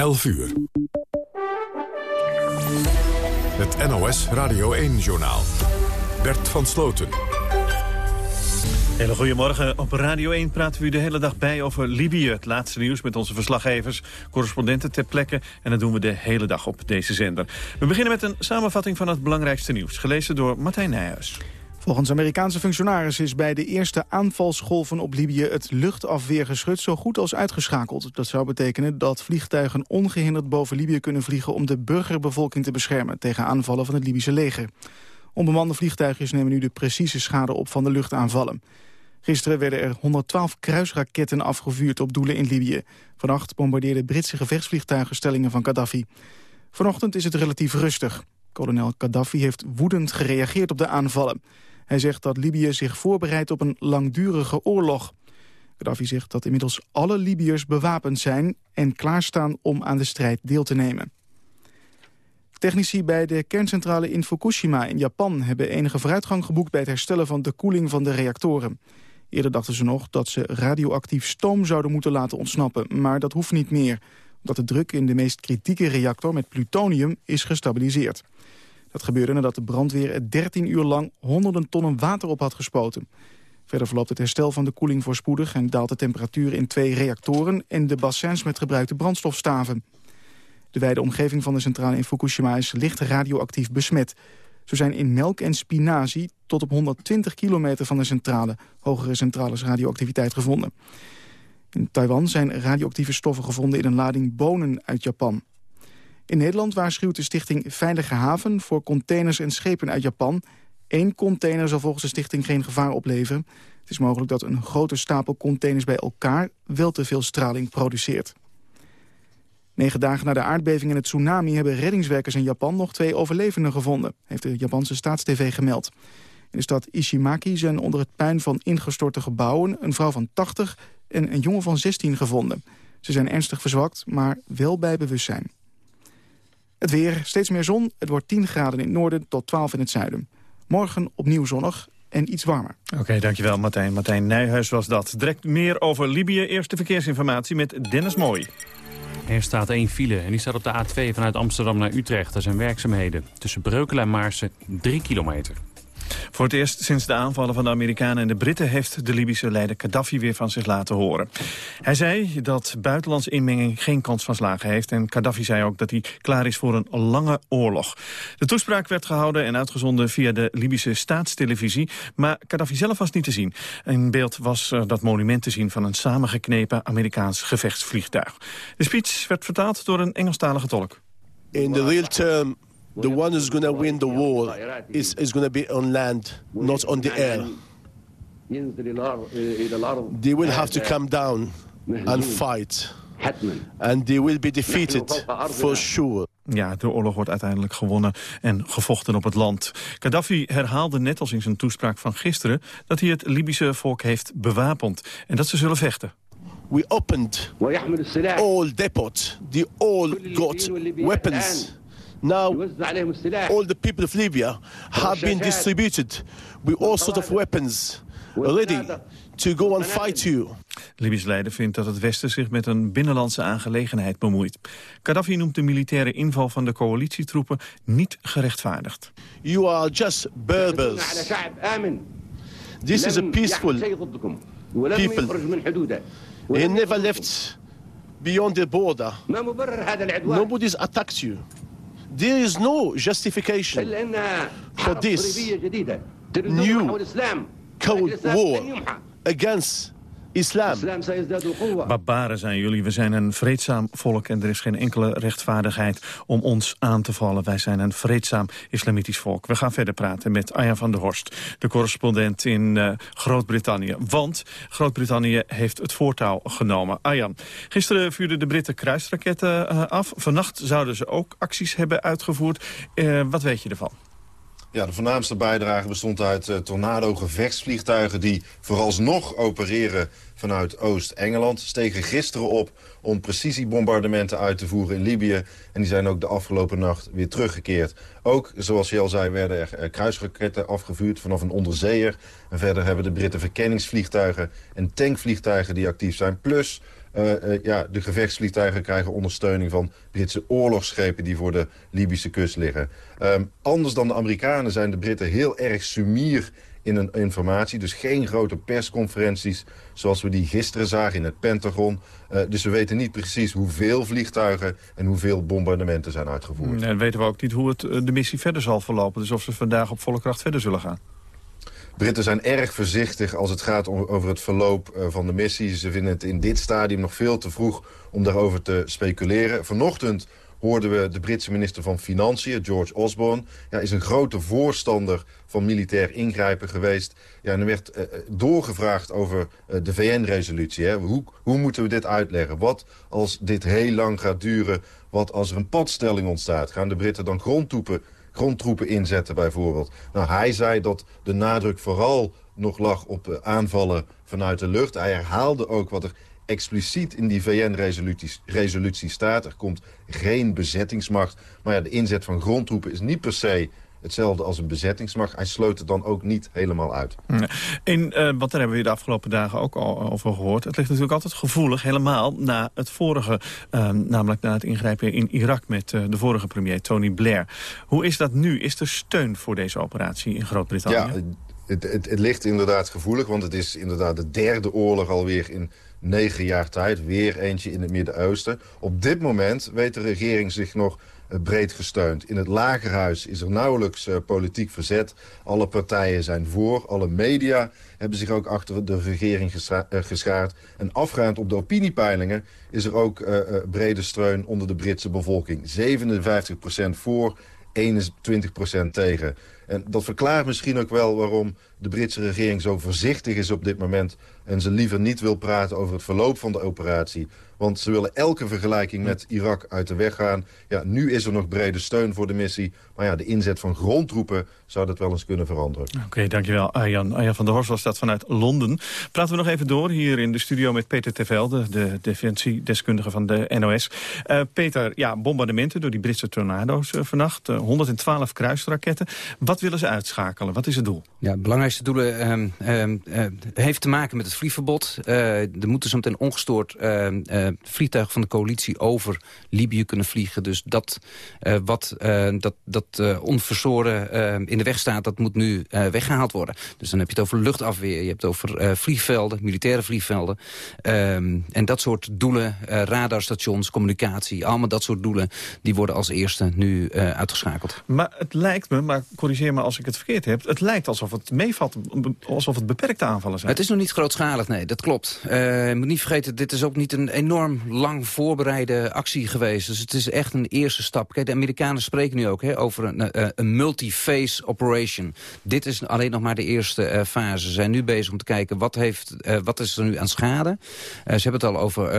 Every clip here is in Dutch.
11 uur. Het NOS Radio 1-journaal. Bert van Sloten. Hele goedemorgen. Op Radio 1 praten we u de hele dag bij over Libië. Het laatste nieuws met onze verslaggevers, correspondenten ter plekke. En dat doen we de hele dag op deze zender. We beginnen met een samenvatting van het belangrijkste nieuws. Gelezen door Martijn Nijhuis. Volgens Amerikaanse functionarissen is bij de eerste aanvalsgolven op Libië het luchtafweergeschut zo goed als uitgeschakeld. Dat zou betekenen dat vliegtuigen ongehinderd boven Libië kunnen vliegen om de burgerbevolking te beschermen tegen aanvallen van het Libische leger. Onbemande vliegtuigjes nemen nu de precieze schade op van de luchtaanvallen. Gisteren werden er 112 kruisraketten afgevuurd op doelen in Libië. Vannacht bombardeerden Britse gevechtsvliegtuigen stellingen van Gaddafi. Vanochtend is het relatief rustig. Kolonel Gaddafi heeft woedend gereageerd op de aanvallen. Hij zegt dat Libië zich voorbereidt op een langdurige oorlog. Gaddafi zegt dat inmiddels alle Libiërs bewapend zijn... en klaarstaan om aan de strijd deel te nemen. Technici bij de kerncentrale in Fukushima in Japan... hebben enige vooruitgang geboekt bij het herstellen van de koeling van de reactoren. Eerder dachten ze nog dat ze radioactief stoom zouden moeten laten ontsnappen. Maar dat hoeft niet meer, omdat de druk in de meest kritieke reactor met plutonium is gestabiliseerd. Dat gebeurde nadat de brandweer 13 uur lang honderden tonnen water op had gespoten. Verder verloopt het herstel van de koeling voorspoedig... en daalt de temperatuur in twee reactoren... en de bassins met gebruikte brandstofstaven. De wijde omgeving van de centrale in Fukushima is licht radioactief besmet. Zo zijn in melk en spinazie tot op 120 kilometer van de centrale... hogere centrales radioactiviteit gevonden. In Taiwan zijn radioactieve stoffen gevonden in een lading bonen uit Japan. In Nederland waarschuwt de stichting Veilige Haven voor containers en schepen uit Japan. Eén container zal volgens de stichting geen gevaar opleveren. Het is mogelijk dat een grote stapel containers bij elkaar wel te veel straling produceert. Negen dagen na de aardbeving en het tsunami hebben reddingswerkers in Japan nog twee overlevenden gevonden, heeft de Japanse staatstv gemeld. In de stad Ishimaki zijn onder het puin van ingestorte gebouwen een vrouw van 80 en een jongen van 16 gevonden. Ze zijn ernstig verzwakt, maar wel bij bewustzijn. Het weer, steeds meer zon. Het wordt 10 graden in het noorden tot 12 in het zuiden. Morgen opnieuw zonnig en iets warmer. Oké, dankjewel Martijn. Martijn Nijhuis was dat. Direct meer over Libië. Eerste verkeersinformatie met Dennis Mooi. Er staat één file en die staat op de A2 vanuit Amsterdam naar Utrecht. Er zijn werkzaamheden. Tussen Breukelen en Maarsen 3 kilometer. Voor het eerst sinds de aanvallen van de Amerikanen en de Britten... heeft de Libische leider Gaddafi weer van zich laten horen. Hij zei dat buitenlandse inmenging geen kans van slagen heeft... en Gaddafi zei ook dat hij klaar is voor een lange oorlog. De toespraak werd gehouden en uitgezonden via de Libische staatstelevisie... maar Gaddafi zelf was niet te zien. In beeld was dat monument te zien van een samengeknepen Amerikaans gevechtsvliegtuig. De speech werd vertaald door een Engelstalige tolk. In the real term the one who's going to win the war is, is going to be on land, not on the air. They will have to come down and fight. And they will be defeated, for sure. Ja, de oorlog wordt uiteindelijk gewonnen en gevochten op het land. Gaddafi herhaalde net als in zijn toespraak van gisteren... dat hij het Libische volk heeft bewapend en dat ze zullen vechten. We opened all depots. They all got weapons. Now, all the people of Libya have been distributed with all sorts of weapons ready to go and fight you. Libisch leider vindt dat het Westen zich met een binnenlandse aangelegenheid bemoeit. Gaddafi noemt de militaire inval van de coalitietroepen niet gerechtvaardigd. You are just Berbers. This is a peaceful people. He never left beyond the border. Nobody's attacked you. There is no justification for this new Cold War against islam. Barbaren zijn jullie, we zijn een vreedzaam volk en er is geen enkele rechtvaardigheid om ons aan te vallen. Wij zijn een vreedzaam islamitisch volk. We gaan verder praten met Arjan van der Horst, de correspondent in uh, Groot-Brittannië. Want Groot-Brittannië heeft het voortouw genomen. Arjan, gisteren vuurden de Britten kruisraketten uh, af. Vannacht zouden ze ook acties hebben uitgevoerd. Uh, wat weet je ervan? Ja, de voornaamste bijdrage bestond uit uh, tornado-gevechtsvliegtuigen... die vooralsnog opereren vanuit Oost-Engeland. Stegen gisteren op om precisiebombardementen uit te voeren in Libië. En die zijn ook de afgelopen nacht weer teruggekeerd. Ook, zoals je al zei, werden er uh, kruisraketten afgevuurd vanaf een onderzeeër. En verder hebben de Britten verkenningsvliegtuigen en tankvliegtuigen die actief zijn. Plus ja, de gevechtsvliegtuigen krijgen ondersteuning van Britse oorlogsschepen die voor de Libische kust liggen. Ehm, anders dan de Amerikanen zijn de Britten heel erg sumier in een informatie. Dus geen grote persconferenties zoals we die gisteren zagen in het Pentagon. Uh, dus we weten niet precies hoeveel vliegtuigen en hoeveel bombardementen zijn uitgevoerd. En weten we ook niet hoe het, eh, de missie verder zal verlopen. Dus of ze vandaag op volle kracht verder zullen gaan. Britten zijn erg voorzichtig als het gaat over het verloop eh, van de missie. Ze vinden het in dit stadium nog veel te vroeg om daarover te speculeren. Vanochtend hoorden we de Britse minister van Financiën, George Osborne... Ja, is een grote voorstander van militair ingrijpen geweest. Ja, en er werd uh, doorgevraagd over de VN-resolutie. Hoe, hoe moeten we dit uitleggen? Wat als dit heel lang gaat duren? Wat als er een padstelling ontstaat? Gaan de Britten dan grondtroepen, grondtroepen inzetten bijvoorbeeld? Nou, hij zei dat de nadruk vooral nog lag op uh, aanvallen vanuit de lucht. Hij herhaalde ook wat er expliciet in die VN-resolutie staat. Er komt geen bezettingsmacht. Maar ja, de inzet van grondtroepen is niet per se hetzelfde als een bezettingsmacht. Hij sloot het dan ook niet helemaal uit. In, uh, want daar hebben we de afgelopen dagen ook al over gehoord. Het ligt natuurlijk altijd gevoelig, helemaal na het vorige... Uh, namelijk na het ingrijpen in Irak met uh, de vorige premier Tony Blair. Hoe is dat nu? Is er steun voor deze operatie in Groot-Brittannië? Ja, het, het, het, ligt inderdaad gevoelig, want het is inderdaad de derde oorlog alweer in negen jaar tijd. Weer eentje in het Midden-Oosten. Op dit moment weet de regering zich nog eh, breed gesteund. In het lagerhuis is er nauwelijks uh, politiek verzet. Alle partijen zijn voor. Alle media hebben zich ook achter de regering uh, geschaard. En afgaand op de opiniepeilingen is er ook brede steun onder de Britse bevolking. 57% voor, 21% tegen. En dat verklaart misschien ook wel waarom de Britse regering zo voorzichtig is op dit moment... en ze liever niet wil praten over het verloop van de operatie. Want ze willen elke vergelijking met Irak uit de weg gaan. Ja, nu is er nog brede steun voor de missie. Maar ja, de inzet van grondtroepen zou dat wel eens kunnen veranderen. Oké, dankjewel Arjan. Arjan van der Horst was dat vanuit Londen. Praten we nog even door hier in de studio met Peter Tervelde... de defensiedeskundige van de NOS. Uh, eh, Peter, ja, bombardementen door die Britse tornado's uh, vannacht. Uh, 112 kruisraketten. Wat willen ze uitschakelen? Wat is het doel? Ja, het belangrijkste doel uh, heeft te maken met het vliegverbod. er moeten zo meteen ongestoord vliegtuigen van de coalitie over Libië kunnen vliegen. Dus dat wat dat, dat onverzoren in de weg staat, dat moet nu weggehaald worden. Dus dan heb je het over luchtafweer, je hebt het over vliegvelden, militaire vliegvelden. en dat soort doelen, radarstations, communicatie, allemaal dat soort doelen, die worden als eerste nu uitgeschakeld. Maar het lijkt me, maar corrigeer me als ik het verkeerd heb... het lijkt alsof het meevalt, alsof het beperkte aanvallen zijn. Het is nog niet grootschalig, nee, dat klopt. Je moet niet vergeten, dit is ook niet een enorm lang voorbereide actie geweest. Dus het is echt een eerste stap. Kijk, de Amerikanen spreken nu ook hè, over een, een multi-phase operation. Dit is alleen nog maar de eerste uh, fase. Ze zijn nu bezig om te kijken, wat, heeft, wat is er nu aan schade? ze hebben het al over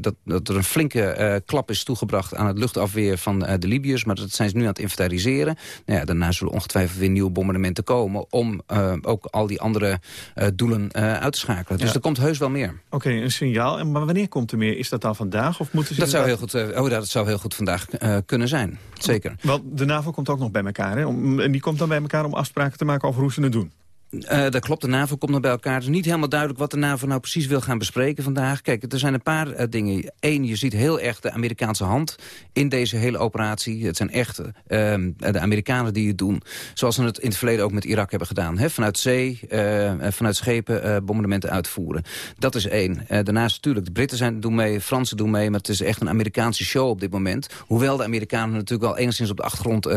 dat, dat er een flinke klap is toegebracht... aan het luchtafweer van de Libiërs. Maar dat zijn ze nu aan het inventariseren. Nou ja, daarna zullen ongetwijfeld weer nieuwe bombardementen komen... om uh, ook al die andere uh, doelen uh, uit te schakelen. Dus ja. er komt heus wel meer. Oké, okay, een signaal. En maar wanneer komt er meer? Is dat dan vandaag? Of moeten ze dat, zou heel goed, oh, dat zou heel goed vandaag kunnen zijn. Zeker. Want de NAVO komt ook nog bij elkaar. Hè? Om, die komt dan bij elkaar om afspraken te maken over hoe ze het doen. Uh, dat klopt, de NAVO komt nog bij elkaar. Het is niet helemaal duidelijk wat de NAVO nou precies wil gaan bespreken vandaag. Kijk, er zijn een paar uh, dingen. Eén, je ziet heel erg de Amerikaanse hand in deze hele operatie. Het zijn echt uh, de Amerikanen die het doen. Zoals ze het in het verleden ook met Irak hebben gedaan. Hè? Vanuit zee, vanuit schepen bombardementen uitvoeren. Dat is één. daarnaast natuurlijk, de Britten zijn, doen mee, Fransen doen mee. Maar het is echt een Amerikaanse show op dit moment. Hoewel de Amerikanen natuurlijk wel enigszins op de achtergrond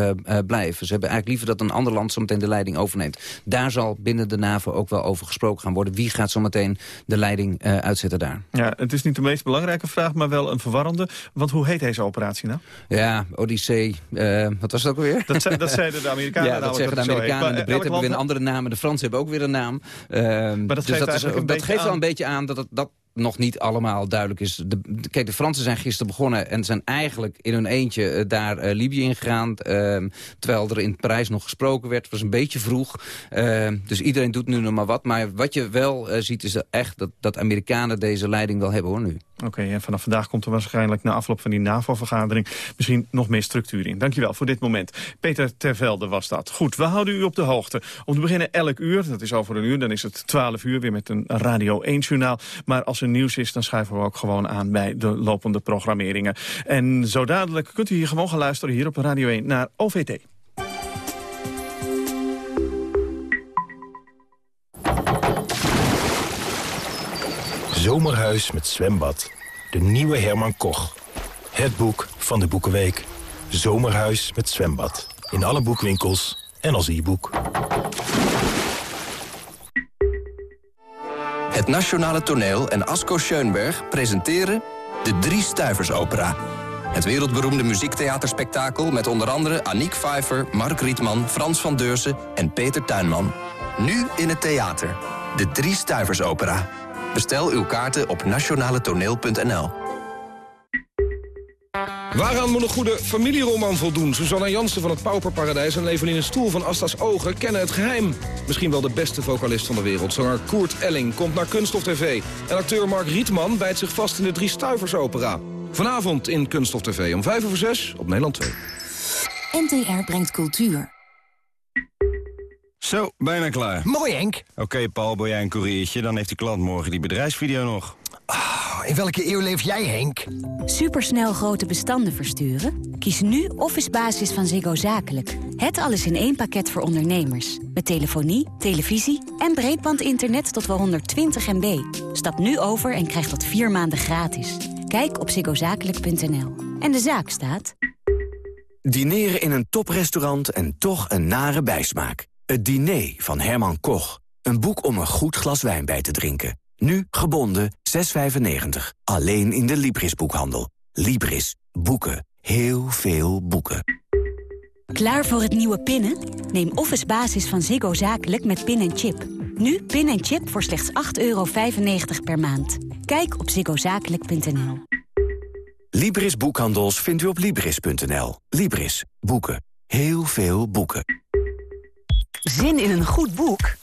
blijven. Ze hebben eigenlijk liever dat een ander land zo meteen de leiding overneemt. Daar zal binnen de NAVO ook wel over gesproken gaan worden. Wie gaat zometeen de leiding uh, uitzetten daar? Ja, het is niet de meest belangrijke vraag, maar wel een verwarrende. Want hoe heet deze operatie nou? Ja, Odyssee, uh, wat was het ook alweer? Dat, dat zeiden de Amerikanen. Ja, dat zeggen de Amerikanen. de Britten hebben weer een andere naam. De Fransen hebben ook weer een naam. Uh, maar dat dus geeft, dat, is, dat geeft wel een beetje aan dat het, dat nog niet allemaal duidelijk is. De, kijk, de Fransen zijn gisteren begonnen en zijn eigenlijk in hun eentje uh, daar uh, Libië ingegaan. Uh, terwijl er in Parijs nog gesproken werd. Het was een beetje vroeg. Ehm, dus iedereen doet nu nog maar wat. Maar wat je wel eh, ziet is echt dat, dat Amerikanen deze leiding wel hebben hoor nu. Oké, en vanaf vandaag komt er waarschijnlijk na afloop van die NAVO-vergadering misschien nog meer structuur in. Dankjewel voor dit moment. Peter Tervelde was dat. Goed, we houden u op de hoogte. Om te beginnen elk uur, dat is over een uur, dan is het 12 uur weer met een Radio 1-journaal. Maar als er nieuws is, dan schuiven we ook gewoon aan bij de lopende programmeringen. En zo dadelijk kunt u hier gewoon gaan luisteren hier op Radio 1 naar OVT. Zomerhuis met zwembad. De nieuwe Herman Koch. Het boek van de Boekenweek. Zomerhuis met zwembad. In alle boekwinkels en als e-boek. Het Nationale Toneel en Asko Schoenberg presenteren de Drie Stuivers Opera. Het wereldberoemde muziektheaterspektakel met onder andere Aniek Pfeiffer, Mark Rietman, Frans van Deursen en Peter Tuinman. Nu in het theater. De Drie Stuivers Opera. Bestel uw kaarten op nationaletoneel.nl. Waaraan moet een goede familieroman voldoen? Susanna Jansen van het Pauperparadijs en Leveline Stoel van Asta's Ogen kennen het geheim. Misschien wel de beste vocalist van de wereld. Zanger Koert Elling komt naar Kunststof TV. En acteur Mark Rietman bijt zich vast in de Drie Stuivers opera. Vanavond in Kunststof TV om 5 over 6 op Nederland 2. NTR brengt cultuur. Zo, bijna klaar. Mooi, Henk. Oké, Paul, ben jij een koeriertje? Dan heeft die klant morgen die bedrijfsvideo nog. Oh, in welke eeuw leef jij, Henk? Supersnel grote bestanden versturen? Kies nu Office Basis van Ziggo Zakelijk. Het alles in één pakket voor ondernemers. Met telefonie, televisie en breedbandinternet tot wel 120 MB. Stap nu over en krijg dat vier maanden gratis. Kijk op ziggozakelijk.nl. En de zaak staat... Dineren in een toprestaurant en toch een nare bijsmaak. Het diner van Herman Koch. Een boek om een goed glas wijn bij te drinken. Nu gebonden 6,95. Alleen in de Libris-boekhandel. Libris. Boeken. Heel veel boeken. Klaar voor het nieuwe pinnen? Neem Office Basis van Ziggo Zakelijk met pin en chip. Nu pin en chip voor slechts 8,95 per maand. Kijk op ziggozakelijk.nl. Libris Boekhandels vindt u op Libris.nl. Libris. Boeken. Heel veel boeken. Zin in een goed boek?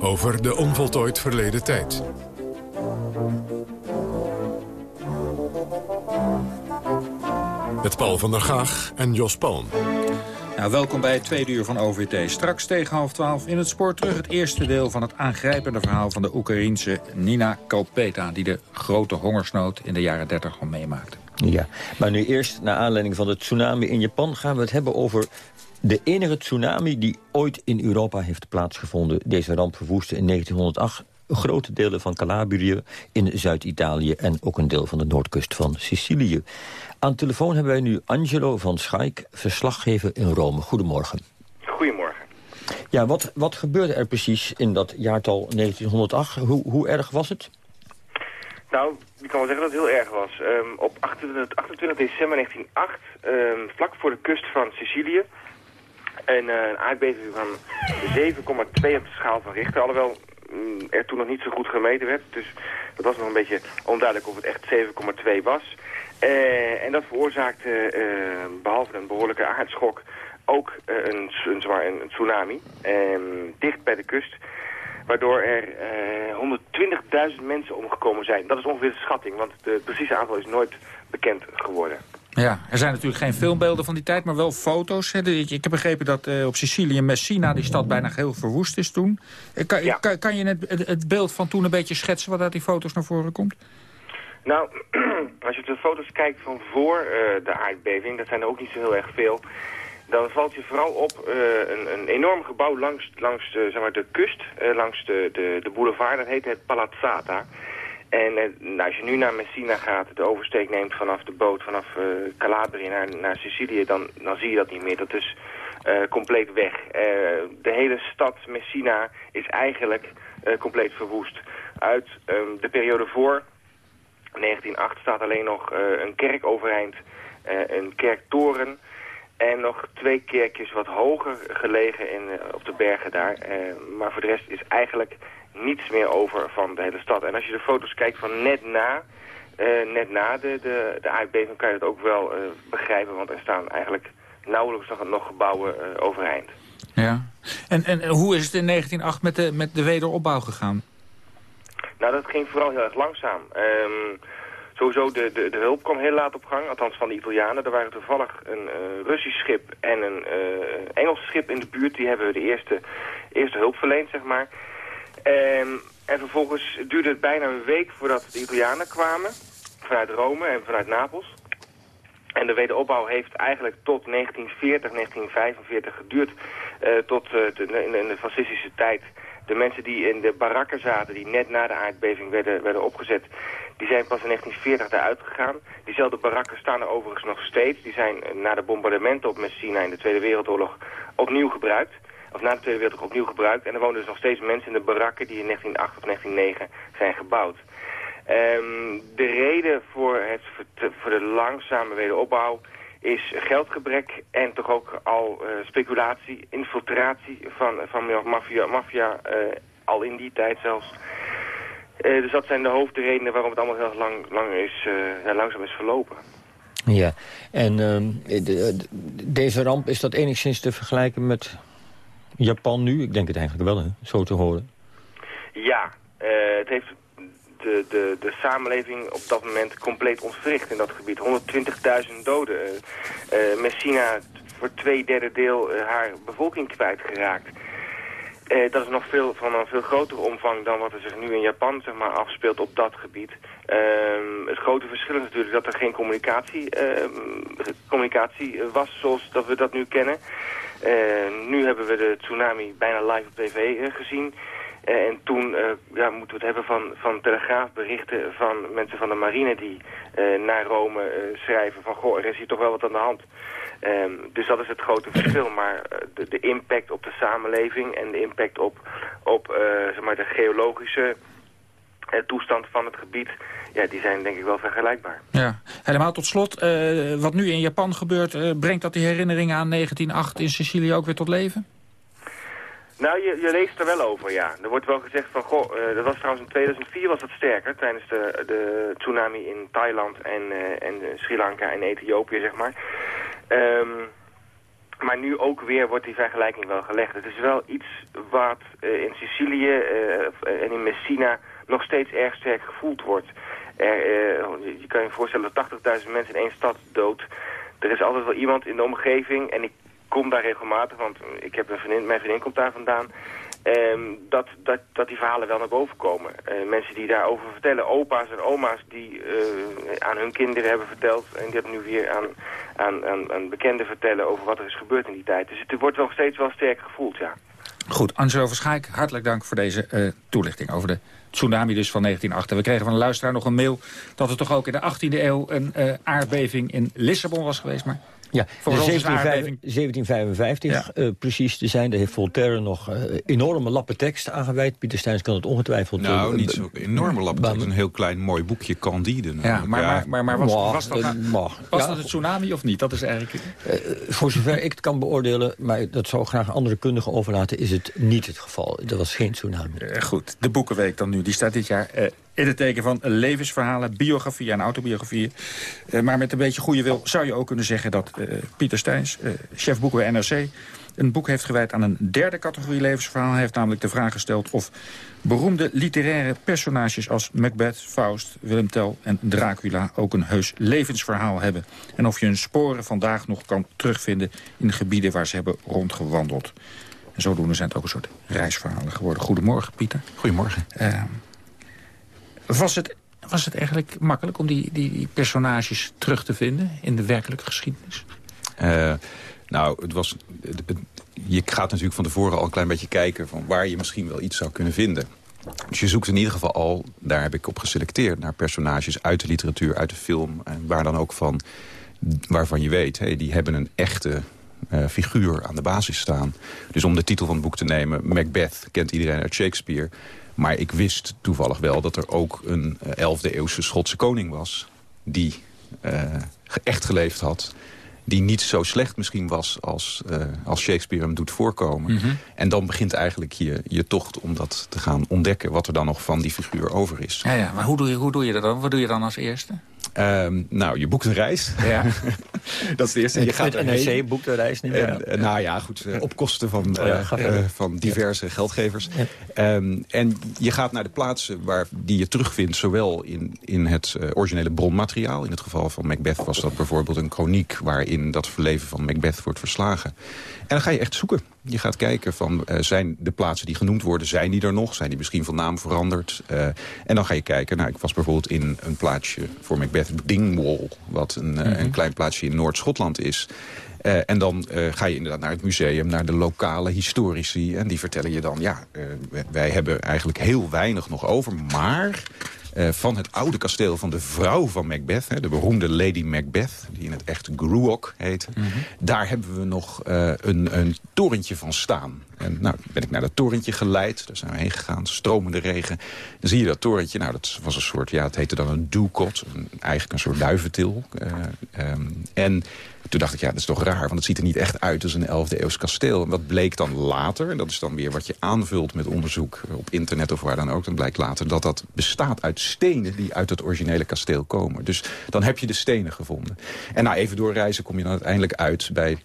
Over de onvoltooid verleden tijd. Met Paul van der Gaag en Jos Palm. Nou, welkom bij het tweede uur van OVT. Straks tegen half twaalf in het spoor terug het eerste deel van het aangrijpende verhaal van de Oekraïense Nina Kopeta... die de grote hongersnood in de jaren 30 al meemaakte. Ja, maar nu eerst, naar aanleiding van de tsunami in Japan... gaan we het hebben over de enige tsunami die ooit in Europa heeft plaatsgevonden. Deze ramp verwoestte in 1908 grote delen van Calabrië in Zuid-Italië... en ook een deel van de noordkust van Sicilië. Aan de telefoon hebben wij nu Angelo van Schaik, verslaggever in Rome. Goedemorgen. Goedemorgen. Ja, wat, wat gebeurde er precies in dat jaartal 1908? Hoe, hoe erg was het? Nou, ik kan wel zeggen dat het heel erg was. Um, op 28, 28, december 1908, um, vlak voor de kust van Sicilië... een, uh, een aardbeving van 7,2 op de schaal van Richter. Alhoewel er toen nog niet zo goed gemeten werd. Dus dat was nog een beetje onduidelijk of het echt 7,2 was. Uh, en dat veroorzaakte, uh, behalve een behoorlijke aardschok, ook een, een, zwaar, een, tsunami. Ehm, dicht bij de kust. Waardoor er 120.000 mensen omgekomen zijn. Dat is ongeveer de schatting, want het precieze aantal is nooit bekend geworden. Ja, er zijn natuurlijk geen filmbeelden van die tijd, maar wel foto's. Ik heb begrepen dat uh, op Sicilië, Messina, die stad bijna heel verwoest is toen. Kan, ja. kan, kan je het, het, beeld van toen een beetje schetsen wat uit die foto's naar voren komt? Nou, als je op de foto's kijkt van voor uh, de aardbeving, dat zijn er ook niet zo heel erg veel... dan valt je vooral op uh, een, een, enorm gebouw langs, langs de, zeg maar, de kust, langs de, de, de boulevard. Dat heet het Palazzata. En eh, nou, als je nu naar Messina gaat, de oversteek neemt vanaf de boot, vanaf uh, Calabrië naar, naar Sicilië, dan, dan zie je dat niet meer. Dat is compleet weg. de hele stad Messina is eigenlijk compleet verwoest. Uit ehm, de periode voor 1908 staat alleen nog een kerk overeind, een kerktoren... En nog twee kerkjes wat hoger gelegen in, op de bergen daar. maar voor de rest is eigenlijk niets meer over van de hele stad. En als je de foto's kijkt van net na, uh, net na de, de, de aardbeving kan je dat ook wel uh, begrijpen. Want er staan eigenlijk nauwelijks nog, nog gebouwen uh, overeind. Ja. En, en hoe is het in 1908 met de, met de wederopbouw gegaan? Nou, dat ging vooral heel erg langzaam. Um, sowieso, de, de, de hulp kwam heel laat op gang, althans van de Italianen. Er waren toevallig een Russisch schip en een Engels schip in de buurt. Die hebben de eerste, eerste hulp verleend, zeg maar. Um, en vervolgens duurde het bijna een week voordat de Italianen kwamen. Vanuit Rome en vanuit Napels. En de wederopbouw heeft eigenlijk tot 1940, 1945 geduurd. Uh, tot in, de, in, de, fascistische tijd. De mensen die in de barakken zaten, die net na de aardbeving werden, werden opgezet... die zijn pas in 1940 daaruit gegaan. Diezelfde barakken staan er overigens nog steeds. Die zijn na de bombardementen op Messina in de Tweede Wereldoorlog opnieuw gebruikt of na de Tweede Wereldoorlog opnieuw gebruikt. En er wonen dus nog steeds mensen in de barakken die in 1908 of 1909 zijn gebouwd. Um, de reden voor, het, voor de langzame wederopbouw is geldgebrek en toch ook al uh, speculatie, infiltratie van, van maffia, maffia uh, al in die tijd zelfs. Uh, dus dat zijn de hoofdredenen waarom het allemaal heel lang, lang is, langzaam is verlopen. Ja, en ehm, de, deze ramp, is dat enigszins te vergelijken met Japan nu? Ik denk het eigenlijk wel, hè? zo te horen. Ja, uh, het heeft de, de, de samenleving op dat moment compleet ontwricht in dat gebied. 120.000 doden. Uh, Messina voor twee derde deel haar bevolking kwijtgeraakt. Uh, dat is nog veel, van een veel grotere omvang dan wat er zich nu in Japan zeg maar, afspeelt op dat gebied. Uh, het grote verschil is natuurlijk dat er geen communicatie, uh, communicatie was zoals dat we dat nu kennen. Uh, nu hebben we de tsunami bijna live op tv uh, gezien. Uh, en toen ja, moeten we het hebben van, van telegraafberichten van mensen van de marine die naar Rome schrijven van goh, er is hier toch wel wat aan de hand. Um, dus dat is het grote verschil. Maar de, de, impact op de samenleving en de impact op, op zeg maar de geologische toestand van het gebied ja, die zijn denk ik wel vergelijkbaar. Ja. Helemaal tot slot, uh, wat nu in Japan gebeurt... Uh, brengt dat die herinneringen aan 1908 in Sicilië ook weer tot leven? Nou, je, je leest er wel over, ja. Er wordt wel gezegd van, goh, uh, dat was trouwens in 2004 was dat sterker... tijdens de, de tsunami in Thailand en, en Sri Lanka en Ethiopië, zeg maar. Um, maar nu ook weer wordt die vergelijking wel gelegd. Het is wel iets wat in Sicilië en in Messina nog steeds erg sterk gevoeld wordt. Er, uh, je kan je voorstellen dat 80.000 mensen in één stad dood. Er is altijd wel iemand in de omgeving, en ik kom daar regelmatig, want ik heb een vriendin, mijn vriendin komt daar vandaan. Um, dat, dat, dat die verhalen wel naar boven komen. Uh, mensen die daarover vertellen, opa's en oma's die uh, aan hun kinderen hebben verteld... en die hebben nu weer aan, aan, aan, bekenden vertellen over wat er is gebeurd in die tijd. Dus het wordt nog steeds wel sterk gevoeld, ja. Goed, Angelo Verschaik, hartelijk dank voor deze toelichting over de tsunami dus van 1908. En we kregen van een luisteraar nog een mail dat er toch ook in de 18e eeuw een uh, aardbeving in Lissabon was geweest. Maar ja, 1755 ja. uh, precies te zijn. Daar heeft Voltaire nog uh, enorme lappen tekst aangeweid. Pieter Steins kan het ongetwijfeld... Nou, uh, niet zo enorme lappen tekst. Een heel klein mooi boekje Candide. Ja, maar, ja. maar, maar, maar was, was, dat, was ja. dat een tsunami of niet? Dat is eigenlijk... voor zover ik het kan beoordelen, maar dat zou ik graag andere kundigen overlaten... is het niet het geval. Er was geen tsunami. goed, de Boekenweek dan nu. Die staat dit jaar in het teken van levensverhalen, biografieën en autobiografieën. Uh, maar met een beetje goede wil zou je ook kunnen zeggen... dat uh, Pieter Steins, uh, chef boeken bij NRC... een boek heeft gewijd aan een derde categorie levensverhaal. Hij heeft namelijk de vraag gesteld of beroemde literaire personages... als Macbeth, Faust, Willem Tell en Dracula ook een heus levensverhaal hebben. En of je hun sporen vandaag nog kan terugvinden... in gebieden waar ze hebben rondgewandeld. En zodoende zijn het ook een soort reisverhalen geworden. Goedemorgen, Pieter. Goedemorgen. Was het, was het eigenlijk makkelijk om die, die, die personages terug te vinden in de werkelijke geschiedenis? Uh, nou, het was, je gaat natuurlijk van tevoren al een klein beetje kijken... van waar je misschien wel iets zou kunnen vinden. Dus je zoekt in ieder geval al, daar heb ik op geselecteerd... naar personages uit de literatuur, uit de film... en waar dan ook van, waarvan je weet, hey, die hebben een echte figuur aan de basis staan. Dus om de titel van het boek te nemen, Macbeth kent iedereen uit Shakespeare. Maar ik wist toevallig wel dat er ook een 11e eeuwse Schotse koning was... die echt geleefd had die niet zo slecht misschien was als, uh, als Shakespeare hem doet voorkomen. Mhm. En dan begint eigenlijk je, je tocht om dat te gaan ontdekken... wat er dan nog van die figuur over is. Ja, ja maar hoe doe, je, hoe doe je dat dan? Wat doe je dan als eerste? Ehm, nou, je boekt een reis. Ja. dat is het eerste. Je gaat het NRC boekt een reis niet meer. En, nou ja, goed, eh, op kosten van, oh uh, van diverse geldgevers. Um, en je gaat naar de plaatsen waar, die je terugvindt... zowel in, in het originele bronmateriaal. In het geval van Macbeth was dat bijvoorbeeld een chroniek... waarin dat verleven van Macbeth wordt verslagen. En dan ga je echt zoeken. Je gaat kijken van, uh, zijn de plaatsen die genoemd worden, zijn die er nog? Zijn die misschien van naam veranderd? Uh, en dan ga je kijken, nou, ik was bijvoorbeeld in een plaatsje voor Macbeth, Dingwall. Wat een, uh, een klein plaatsje in Noord-Schotland is. Uh, en dan uh, ga je inderdaad naar het museum, naar de lokale historici. En die vertellen je dan, ja, uh, wij hebben eigenlijk heel weinig nog over. Maar uh, van het oude kasteel van de vrouw van Macbeth. Hè, de beroemde Lady Macbeth, die in het echt Gruoch heette. Mm -hmm. Daar hebben we nog uh, een, een torentje van staan. En nou ben ik naar dat torentje geleid. Daar zijn we heen gegaan, stromende regen. Dan zie je dat torentje. Nou, dat was een soort, ja, het heette dan een doekot. Eigenlijk een soort duiventil. Uh, um, en toen dacht ik, ja, dat is toch raar, want het ziet er niet echt uit als een 11e eeuws kasteel. En wat bleek dan later, en dat is dan weer wat je aanvult met onderzoek op internet of waar dan ook, dan blijkt later dat dat bestaat uit stenen die uit het originele kasteel komen. Dus dan heb je de stenen gevonden. En na even doorreizen kom je dan uiteindelijk uit bij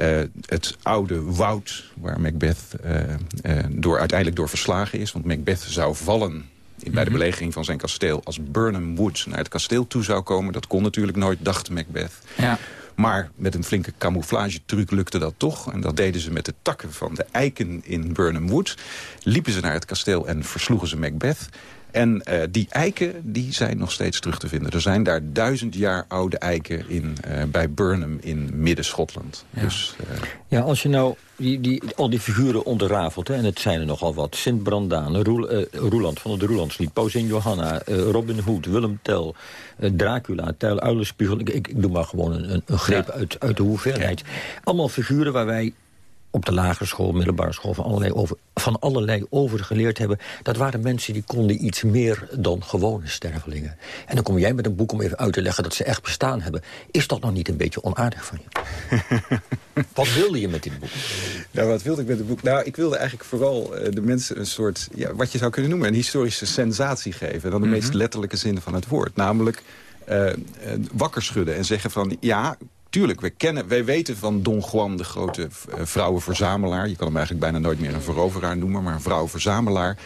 uh, het oude woud waar Macbeth uh, uh, door, uiteindelijk door verslagen is. Want Macbeth zou vallen bij de belegering van zijn kasteel als Burnham Wood naar het kasteel toe zou komen. Dat kon natuurlijk nooit, dacht Macbeth. Ja. Maar met een flinke camouflagetruc lukte dat toch. En dat deden ze met de takken van de eiken in Burnham Wood. Liepen ze naar het kasteel en versloegen ze Macbeth. En uh, die eiken die zijn nog steeds terug te vinden. Er zijn daar duizend jaar oude eiken in, uh, bij Burnham in Midden-Schotland. Ja. Dus, uh... ja, als je nou die, die, al die figuren onderrafelt, hè, en het zijn er nogal wat. Sint Brandaan, Roel, Roeland van het Roelandslied, Pauzin Johanna, Robin Hood, Willem Tell, Dracula, Tell Uilenspiegel. Ik, ik, doe maar gewoon een, een greep ja. uit, uit de hoeveelheid. Allemaal figuren waar wij op de lagere school, middelbare school... van allerlei, over, van allerlei over geleerd hebben... dat waren mensen die konden iets meer dan gewone stervelingen. En dan kom jij met een boek om even uit te leggen dat ze echt bestaan hebben. Is dat nog niet een beetje onaardig van je? wat wilde je met dit boek? Nou, wat wilde ik met het boek? Nou, ik wilde eigenlijk vooral uh, de mensen een soort... Ja, wat je zou kunnen noemen, een historische sensatie geven. Dan de mm -hmm. meest letterlijke zin van het woord. Namelijk uh, uh, wakker schudden en zeggen van... ja, tuurlijk, we kennen, wij weten van Don Juan, de grote uh, vrouwenverzamelaar. Je kan hem eigenlijk bijna nooit meer een veroveraar noemen, maar een vrouwenverzamelaar.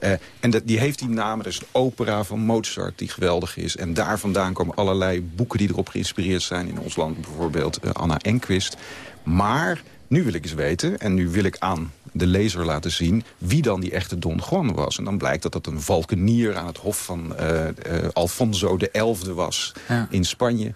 Uh, en dat, die heeft die namen, er is de opera van Mozart die geweldig is. En daar vandaan komen allerlei boeken die erop geïnspireerd zijn. In ons land bijvoorbeeld uh, Anna Enquist. Maar nu wil ik eens weten, en nu wil ik aan de lezer laten zien... wie dan die echte Don Juan was. En dan blijkt dat dat een valkenier aan het hof van uh, Alfonso XI was ja. in Spanje.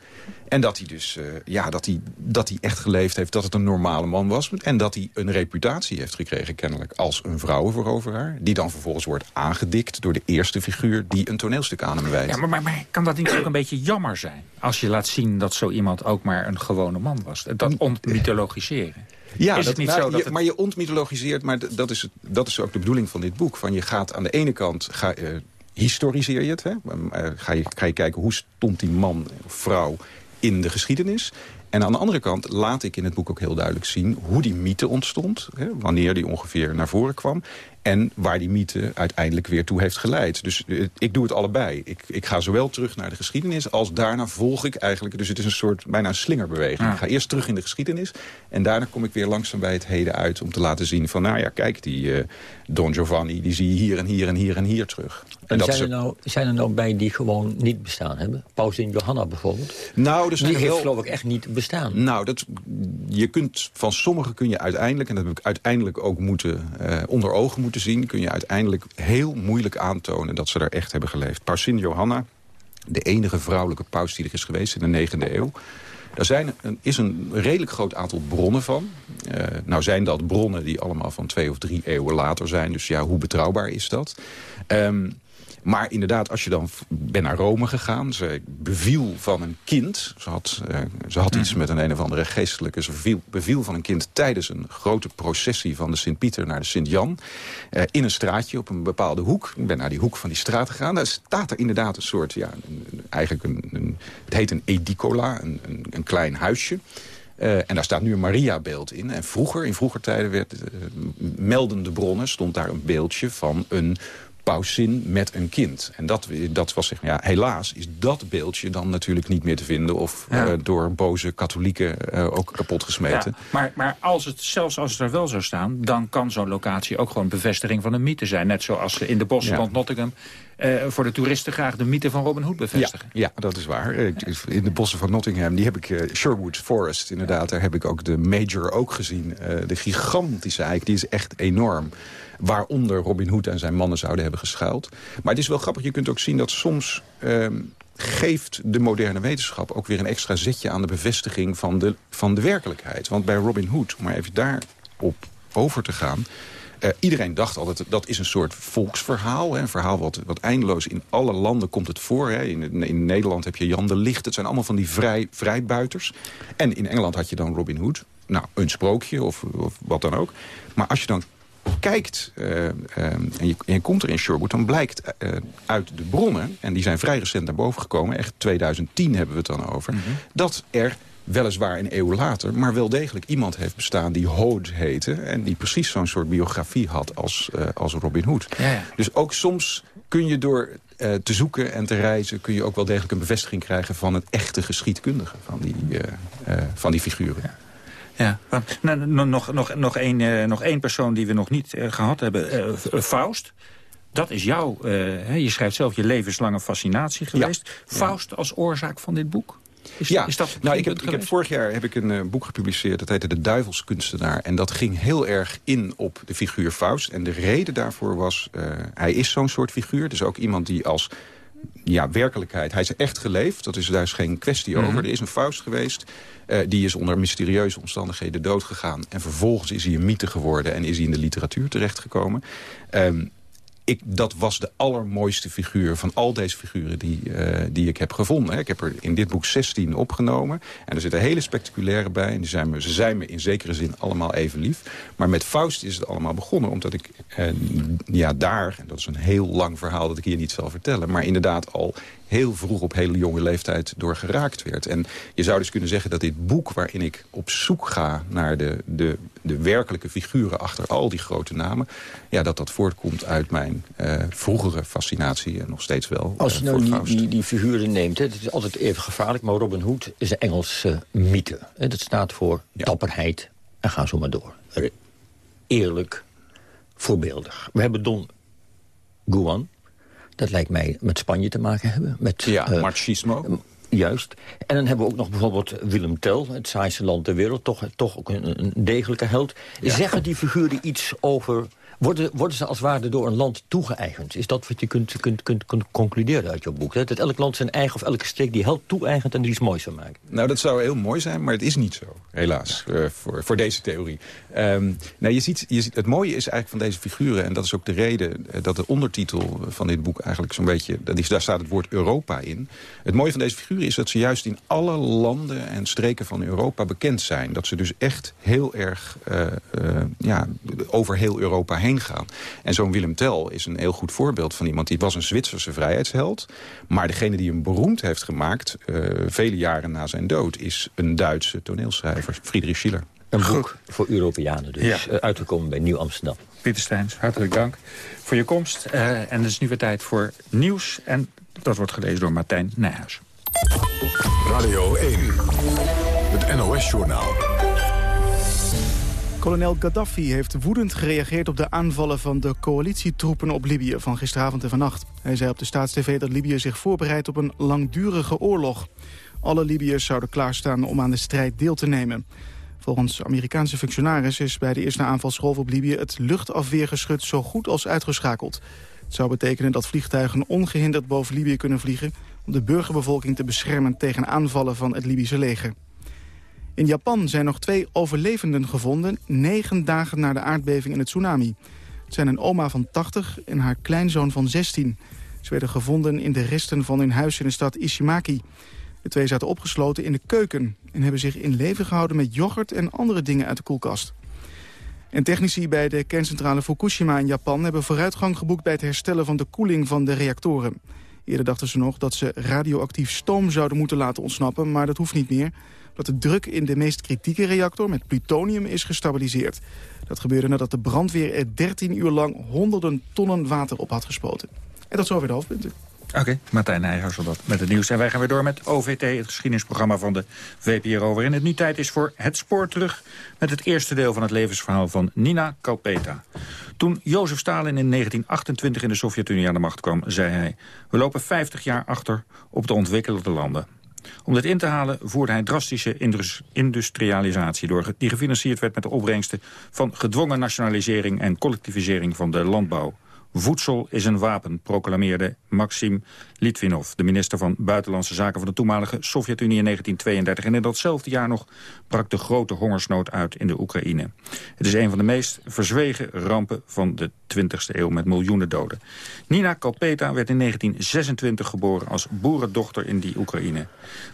En dat hij dus, uh, ja, dat hij, dat hij echt geleefd heeft, dat het een normale man was. En dat hij een reputatie heeft gekregen, kennelijk, als een vrouwenveroveraar. Die dan vervolgens wordt aangedikt door de eerste figuur die een toneelstuk aan hem wijst. Ja, maar, maar, maar kan dat niet ook een beetje jammer zijn? Als je laat zien dat zo iemand ook maar een gewone man was. Dat ontmythologiseren. Ja, is dat, niet nou, zo dat je, het... maar je ontmythologiseert, maar dat is, het, dat is ook de bedoeling van dit boek. Van je gaat aan de ene kant, ga, uh, historiseer je het. Hè? Uh, ga, je, ga je kijken hoe stond die man of vrouw in de geschiedenis. En aan de andere kant laat ik in het boek ook heel duidelijk zien... hoe die mythe ontstond, hè, wanneer die ongeveer naar voren kwam... en waar die mythe uiteindelijk weer toe heeft geleid. Dus uh, ik doe het allebei. Ik, ik ga zowel terug naar de geschiedenis... als daarna volg ik eigenlijk... dus het is een soort bijna een slingerbeweging. Ja. Ik ga eerst terug in de geschiedenis... en daarna kom ik weer langzaam bij het heden uit... om te laten zien van, nou ja, kijk, die uh, Don Giovanni... die zie je hier en hier en hier en hier terug. En, en zijn, er nou, zijn er nou bij die gewoon niet bestaan hebben? Pauzin Johanna bijvoorbeeld? Nou, dus die heeft geloof ik echt niet bestaan. Nou, dat, je kunt, van sommigen kun je uiteindelijk... en dat heb ik uiteindelijk ook moeten, uh, onder ogen moeten zien... kun je uiteindelijk heel moeilijk aantonen dat ze daar echt hebben geleefd. Pauzin Johanna, de enige vrouwelijke paus die er is geweest in de 9e eeuw... Daar zijn, is een redelijk groot aantal bronnen van. Uh, nou zijn dat bronnen die allemaal van twee of drie eeuwen later zijn. Dus ja, hoe betrouwbaar is dat? Um, Maar inderdaad, als je dan ben naar Rome gegaan... ze beviel van een kind. Ze had, uh, ze had iets mhm. met een een of andere geestelijke. Ze beviel, beviel van een kind tijdens een grote processie... van de Sint-Pieter naar de Sint-Jan. Uh, in een straatje op een bepaalde hoek. Ik ben naar die hoek van die straat gegaan. Daar staat er inderdaad een soort... Ja, een, eigenlijk een, een, het heet een edicola, een, een, een klein huisje... Uh, en daar staat nu een Maria-beeld in. En vroeger, in vroeger tijden, werd, uh, meldende bronnen... stond daar een beeldje van een pausin met een kind. En dat, dat was zeg ja, helaas is dat beeldje dan natuurlijk niet meer te vinden... of uh, door boze katholieken uh, ook kapot gesmeten. Ja, maar, maar als het, zelfs als het er wel zou staan... dan kan zo'n locatie ook gewoon bevestiging van een mythe zijn. Net zoals in de bossen rond Nottingham... Uh, voor de toeristen graag de mythe van Robin Hood bevestigen. Ja, ja dat is waar. In de bossen van Nottingham, die heb ik, Sherwood Forest inderdaad... daar heb ik ook de Major ook gezien. de gigantische eik, die is echt enorm waaronder Robin Hood en zijn mannen zouden hebben geschuild. Maar het is wel grappig, je kunt ook zien dat soms... Ehm, geeft de moderne wetenschap ook weer een extra zetje aan de bevestiging van de, van de werkelijkheid. Want bij Robin Hood, om maar even daarop over te gaan... Uh, iedereen dacht altijd, dat is een soort volksverhaal. Hè, een verhaal wat, wat eindeloos in alle landen komt het voor. Hè. In, in Nederland heb je Jan de Licht. Het zijn allemaal van die vrij, vrijbuiters. En in Engeland had je dan Robin Hood. Nou, een sprookje of, of wat dan ook. Maar als je dan kijkt uh, uh, en, je, en, je, komt er in Sherwood... dan blijkt uh, uit de bronnen, en die zijn vrij recent naar boven gekomen... echt 2010 hebben we het dan over... Mm -hmm. dat er weliswaar een eeuw later... maar wel degelijk iemand heeft bestaan die Hood heette... en die precies zo'n soort biografie had als, als Robin Hood. Ja, ja. Dus ook soms kun je door te zoeken en te reizen... kun je ook wel degelijk een bevestiging krijgen... van het echte geschiedkundige van die, van die figuren. Ja. Ja, nou, nog, nog, nog, één, uh, nog één persoon die we nog niet uh, gehad hebben. Faust. Dat is jouw, je schrijft zelf je levenslange fascinatie geweest. Ja. Faust als oorzaak van dit boek? Is, ja, is dat nou, ik heb, ik heb, vorig jaar heb ik een boek gepubliceerd. Dat heette De Duivelskunstenaar. En dat ging heel erg in op de figuur Faust. En de reden daarvoor was, hij is zo'n soort figuur. Dus ook iemand die als ja, werkelijkheid. Hij is echt geleefd, dat is, daar is geen kwestie over. Mhm. Er is een Faust geweest, uh, die is onder mysterieuze omstandigheden doodgegaan. En vervolgens is hij een mythe geworden en is hij in de literatuur terechtgekomen. Um, ik, dat was de allermooiste figuur van al deze figuren die, uh, die ik heb gevonden. Ik heb er in dit boek 16 opgenomen. En er zitten hele spectaculaire bij. En die zijn me, ze zijn me in zekere zin allemaal even lief. Maar met Faust is het allemaal begonnen. Omdat ik uh, ja, daar, en dat is een heel lang verhaal dat ik hier niet zal vertellen... maar inderdaad al heel vroeg op hele jonge leeftijd door geraakt werd. En je zou dus kunnen zeggen dat dit boek waarin ik op zoek ga... naar de, de, de werkelijke figuren achter al die grote namen... Ja, dat dat voortkomt uit mijn uh, vroegere fascinatie en nog steeds wel. Als je uh, nou die, die, die, figuren neemt, hè, het is altijd even gevaarlijk... maar Robin Hood is een Engelse mythe. Hè, dat staat voor ja. dapperheid en ga zo maar door. Eerlijk, voorbeeldig. We hebben Don Juan, dat lijkt mij met Spanje te maken hebben. Met, ja, uh, marxismo. Juist. En dan hebben we ook nog bijvoorbeeld Willem Tell, het saaiste land ter wereld. Toch, toch ook een, een degelijke held. Ja. Zeggen die figuren iets over worden, worden ze als waarde door een land toegeëigend? Is dat wat je kunt, kunt, kunt, kunt concluderen uit jouw boek? Hè? Dat elk land zijn eigen of elke streek die held toe-eigent en er iets moois van maakt. Nou, dat zou heel mooi zijn, maar het is niet zo, helaas, uh, voor, voor deze theorie. Um, nou, je ziet, je ziet, het mooie is eigenlijk van deze figuren... en dat is ook de reden dat de ondertitel van dit boek eigenlijk zo'n beetje... Dat is, daar staat het woord Europa in. Het mooie van deze figuren is dat ze juist in alle landen en streken van Europa bekend zijn. Dat ze dus echt heel erg uh, uh, ja, over heel Europa heen gaan. En zo'n Willem Tell is een heel goed voorbeeld van iemand... die was een Zwitserse vrijheidsheld. Maar degene die hem beroemd heeft gemaakt... Uh, vele jaren na zijn dood... is een Duitse toneelschrijver, Friedrich Schiller. Een boek voor Europeanen dus. Ja. Uh, uitgekomen bij Nieuw Amsterdam. Pieter Steins, hartelijk dank voor je komst. Uh, en het is nu weer tijd voor nieuws. En dat wordt gelezen door Martijn Nijhuis. Radio 1, het NOS-journaal. Kolonel Gaddafi heeft woedend gereageerd op de aanvallen van de coalitietroepen op Libië van gisteravond en vannacht. Hij zei op de Staatstv dat Libië zich voorbereidt op een langdurige oorlog. Alle Libiërs zouden klaarstaan om aan de strijd deel te nemen. Volgens Amerikaanse functionaris is bij de eerste aanvalsgolf op Libië het luchtafweergeschut zo goed als uitgeschakeld. Het zou betekenen dat vliegtuigen ongehinderd boven Libië kunnen vliegen om de burgerbevolking te beschermen tegen aanvallen van het Libische leger. In Japan zijn nog twee overlevenden gevonden, negen dagen na de aardbeving en het tsunami. Het zijn een oma van 80 en haar kleinzoon van 16. Ze werden gevonden in de resten van hun huis in de stad Ishimaki. De twee zaten opgesloten in de keuken... en hebben zich in leven gehouden met yoghurt en andere dingen uit de koelkast. En technici bij de kerncentrale Fukushima in Japan... hebben vooruitgang geboekt bij het herstellen van de koeling van de reactoren. Eerder dachten ze nog dat ze radioactief stoom zouden moeten laten ontsnappen... maar dat hoeft niet meer, omdat de druk in de meest kritieke reactor... met plutonium is gestabiliseerd. Dat gebeurde nadat de brandweer er 13 uur lang honderden tonnen water op had gespoten. En dat zo weer de hoofdpunten. Oké, Martijn Nijhuis dat met het nieuws. En wij gaan weer door met OVT, het geschiedenisprogramma van de VPRO... waarin het nu tijd is voor Het Spoor terug... met het eerste deel van het levensverhaal van Nina Kalpeta. Toen Jozef Stalin in 1928 in de Sovjet-Unie aan de macht kwam... zei hij, we lopen 50 jaar achter op de ontwikkelde landen. Om dit in te halen voerde hij drastische industrialisatie door... die gefinancierd werd met de opbrengsten van gedwongen nationalisering... en collectivisering van de landbouw. Voedsel is een wapen, proclameerde Maxim Litvinov... de minister van Buitenlandse Zaken van de toenmalige Sovjet-Unie in 1932. En in datzelfde jaar nog brak de grote hongersnood uit in de Oekraïne. Het is een van de meest verzwegen rampen van de 20e eeuw met miljoenen doden. Nina Kalpeta werd in 1926 geboren als boerendochter in die Oekraïne.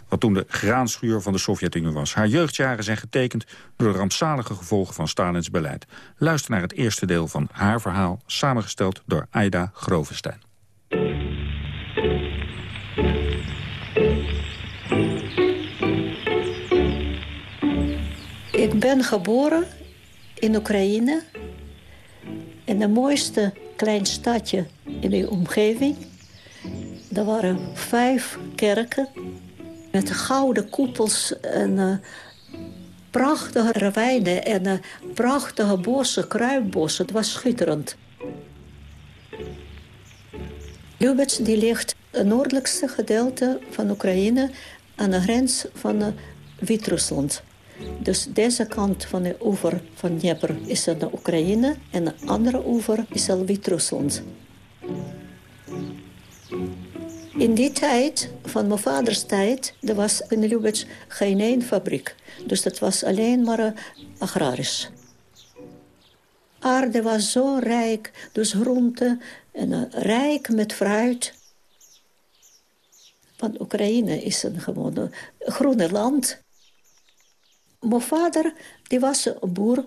Wat toen de graanschuur van de Sovjet-Unie was. Haar jeugdjaren zijn getekend door de rampzalige gevolgen van Stalins beleid. Luister naar het eerste deel van haar verhaal, samengesteld door Aida Grovenstein. Ik ben geboren in Oekraïne. In het mooiste klein stadje in de omgeving. Er waren vijf kerken met gouden koepels en uh, prachtige ravijnen en uh, prachtige bossen, kruidbossen. Het was schitterend. Lubets die ligt het noordelijkste gedeelte van Oekraïne aan de grens van uh, Wit-Rusland. Dus deze kant van de oever van Dnieper is de Oekraïne en de andere oever is Wit-Rusland. In die tijd, van mijn vaders tijd, er was in Lubitsch geen één fabriek. Dus dat was alleen maar agrarisch. Aarde was zo rijk, dus groente en uh, rijk met fruit. Want Oekraïne is een gewoon groene land. Mijn vader die was een boer,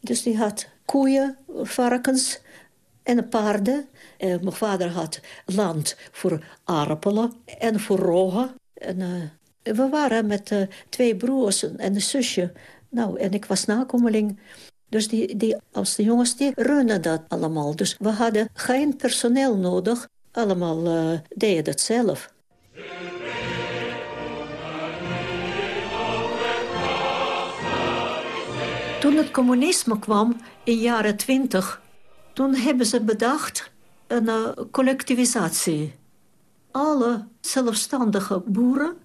dus die had koeien, varkens en paarden. En mijn vader had land voor aardappelen en voor rogen. En, uh, we waren met uh, twee broers en een zusje. Nou, en ik was nakomeling. Dus die, die, als de jongens, die runnen dat allemaal. Dus we hadden geen personeel nodig. Allemaal uh, deden dat zelf. Toen het communisme kwam in de jaren twintig... toen hebben ze bedacht een uh, collectivisatie. Alle zelfstandige boeren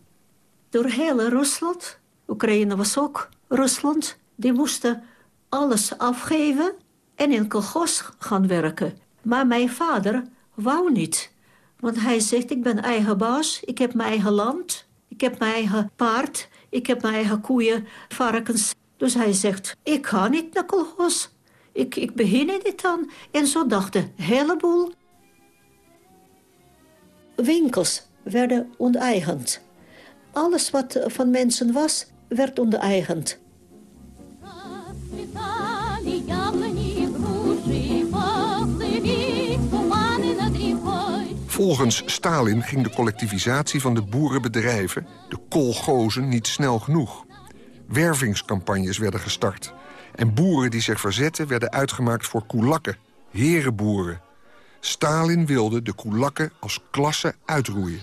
door heel Rusland... Oekraïne was ook Rusland... die moesten alles afgeven en in kolgos gaan werken. Maar mijn vader wou niet. Want hij zegt, ik ben eigen baas, ik heb mijn eigen land... ik heb mijn eigen paard, ik heb mijn eigen koeien, varkens... Dus hij zegt, ik ga niet naar kolgos. Ik, ik begin niet aan. En zo dachten een heleboel. Winkels werden onteigend. Alles wat van mensen was, werd onteigend. Volgens Stalin ging de collectivisatie van de boerenbedrijven, de kolgozen, niet snel genoeg. Wervingscampagnes werden gestart. En boeren die zich verzetten werden uitgemaakt voor koelakken, herenboeren. Stalin wilde de koelakken als klasse uitroeien.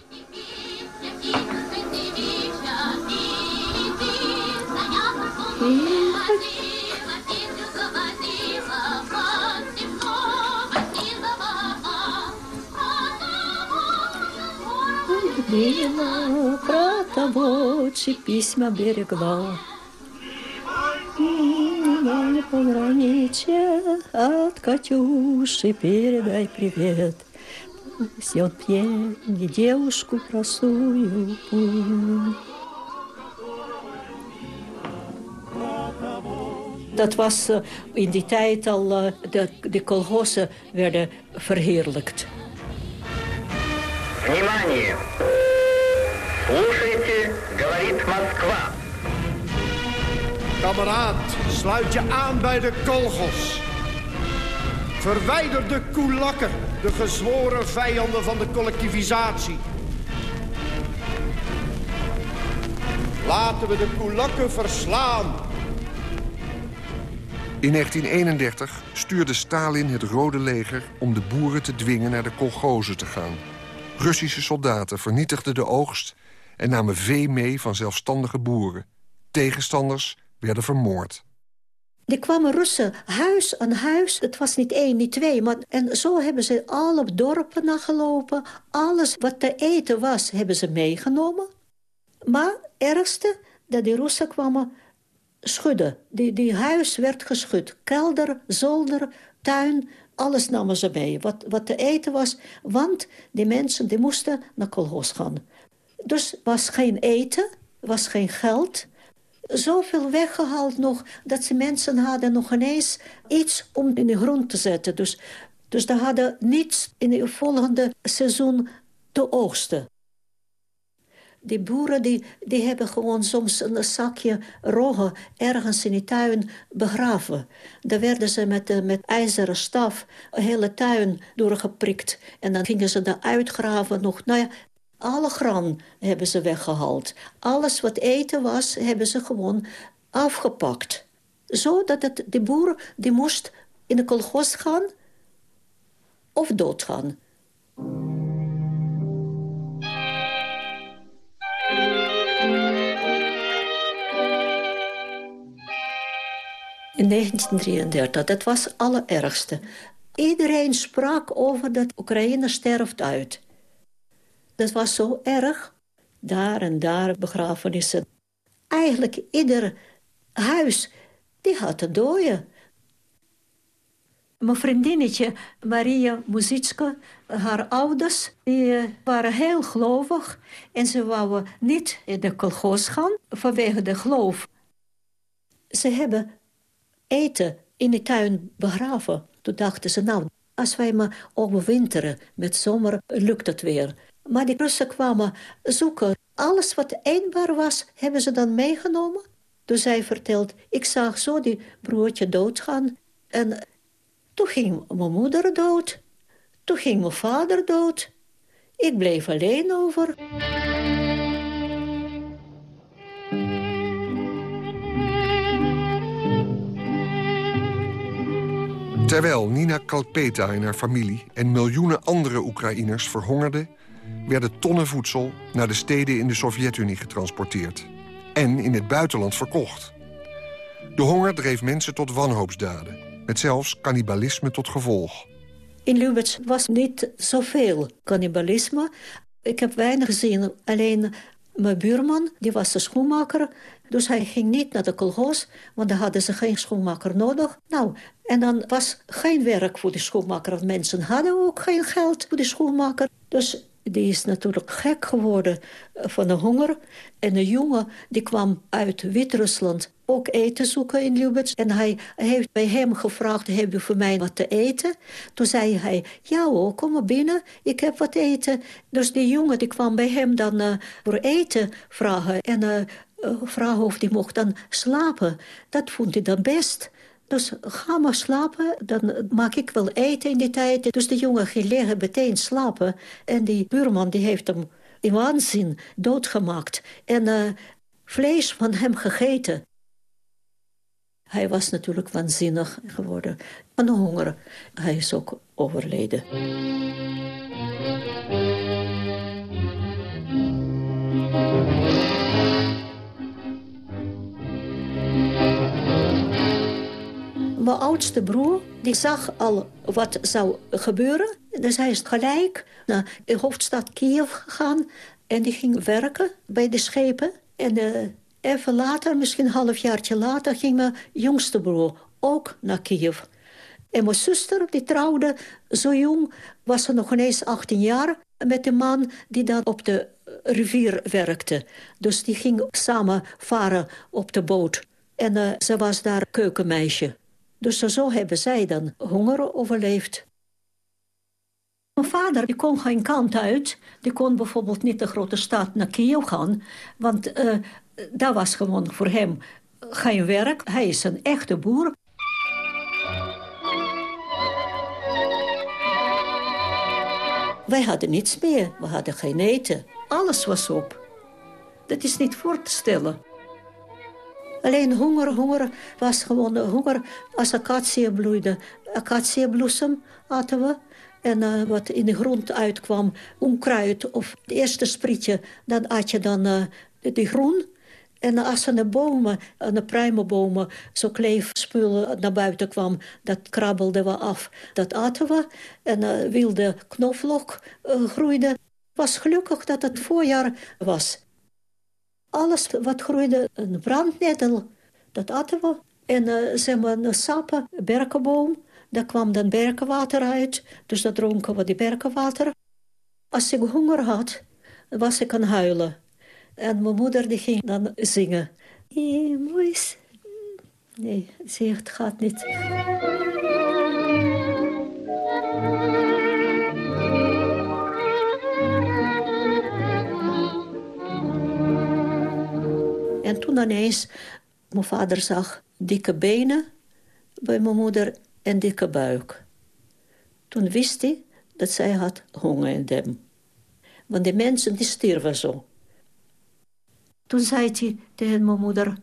Лина про того, письма берегла. На пограничье от Катюши передай привет. Пусть он пьяный девушку простую Dat was in die tijd al, de, de kolgossen werden verheerlijkt. Внимание! Слушайте, говорит Моskwa. Kameraad, sluit je aan bij de kogels. Verwijder de koelakken, de gezworen vijanden van de collectivisatie. Laten we de koelakken verslaan. In 1931 stuurde Stalin het Rode Leger om de boeren te dwingen naar de kolgozen te gaan. Russische soldaten vernietigden de oogst en namen vee mee van zelfstandige boeren. Tegenstanders werden vermoord. Die kwamen Russen huis aan huis. Het was niet één, niet twee. Maar, en zo hebben ze alle dorpen nagelopen. Alles wat te eten was, hebben ze meegenomen. Maar ergste, dat die Russen kwamen schudden. Die, die huis werd geschud. Kelder, zolder, tuin, alles namen ze mee. Wat, wat te eten was. Want die mensen die moesten naar kolhos gaan. Dus was geen eten, was geen geld. Zoveel weggehaald nog, dat ze mensen hadden nog ineens iets om in de grond te zetten. Dus, dus ze hadden niets in het volgende seizoen te oogsten. Die boeren die, die hebben gewoon soms een zakje roggen ergens in de tuin begraven. Daar werden ze met, uh, met ijzeren staf een hele tuin doorgeprikt. En dan gingen ze daar uitgraven nog. Nou ja, alle gran hebben ze weggehaald. Alles wat eten was, hebben ze gewoon afgepakt. Zodat het, de boer die moest in de kolgos gaan of doodgaan. In 1933, dat was het allerergste. Iedereen sprak over dat Oekraïne sterft uit. Dat was zo erg. Daar en daar begrafenissen. Eigenlijk ieder huis, die had een dooie. Mijn vriendinnetje Maria Muzitska, haar ouders, die eh, waren heel gelovig. En ze wouden niet in de kolgoos gaan vanwege de geloof. Ze hebben eten in de tuin begraven. Toen dachten ze, nou, als wij maar overwinteren met zomer, lukt het weer. Maar die Russen kwamen zoeken. Alles wat eetbaar was, hebben ze dan meegenomen. Dus zij vertelt, ik zag zo die broertje doodgaan. En toen ging mijn moeder dood. Toen ging mijn vader dood. Ik bleef alleen over. Terwijl Nina Kalpeta en haar familie en miljoenen andere Oekraïners verhongerden... werden tonnen voedsel naar de steden in de Sovjet-Unie getransporteerd. En in het buitenland verkocht. De honger dreef mensen tot wanhoopsdaden. Met zelfs cannibalisme tot gevolg. In Lubitsch was niet zoveel cannibalisme. Ik heb weinig gezien. Alleen mijn buurman, die was de schoenmaker. Dus hij ging niet naar de kolgoos, want daar hadden ze geen schoenmaker nodig. Nou, en dan was geen werk voor de schoenmaker. Mensen hadden ook geen geld voor de schoenmaker. Dus die is natuurlijk gek geworden eh, van de honger. En de jongen die kwam uit Wit-Rusland ook eten zoeken in Lubitsch. En hij heeft bij hem gevraagd, heb je voor mij wat te eten? Toen zei hij, ja hoor, kom maar binnen, ik heb wat eten. Dus die jongen die kwam bij hem dan uh, voor eten vragen. En uh, vragen of hij mocht dan slapen. Dat vond hij dan best. Dus ga maar slapen, dan maak ik wel eten in die tijd. Dus de jongen ging liggen, meteen slapen. En die buurman die heeft hem in waanzin doodgemaakt. En uh, vlees van hem gegeten. Hij was natuurlijk waanzinnig geworden van de honger. Hij is ook overleden. Mijn oudste broer die zag al wat zou gebeuren. Dus hij is gelijk naar de hoofdstad Kiev gegaan. En die ging werken bij de schepen. En uh, even later, misschien een halfjaartje later... ging mijn jongste broer ook naar Kiev. En mijn zuster, die trouwde zo jong... was ze nog ineens 18 jaar met een man die dan op de rivier werkte. Dus die ging samen varen op de boot. En uh, ze was daar keukenmeisje. Dus zo hebben zij dan honger overleefd. Mijn vader die kon geen kant uit. Die kon bijvoorbeeld niet de grote stad naar Kiev gaan. Want uh, dat was gewoon voor hem geen werk. Hij is een echte boer. Wij hadden niets meer. We hadden geen eten. Alles was op. Dat is niet voor te stellen. Alleen honger, honger was gewoon honger als acacia bloeide. Acaciabloesem aten we. En uh, wat in de grond uitkwam, onkruid of het eerste sprietje... dan at je dan uh, die groen. En als er de bomen, de pruimenbomen, zo kleefspullen naar buiten kwam... dat krabbelden we af, dat aten we. En uh, wilde knoflook groeide. Was gelukkig dat het voorjaar was. Alles wat groeide, een brandnetel, dat aten we. En uh, zeg maar, een sappen, berkenboom, daar kwam dan berkenwater uit. Dus dat dronken we die berkenwater. Als ik honger had, was ik aan huilen. En mijn moeder die ging dan zingen. Moes. Nee, het gaat niet. En toen ineens, mijn vader zag dikke benen bij mijn moeder en dikke buik. Toen wist hij dat zij had honger in hem. Want die mensen die stierven zo. Toen zei hij tegen mijn moeder...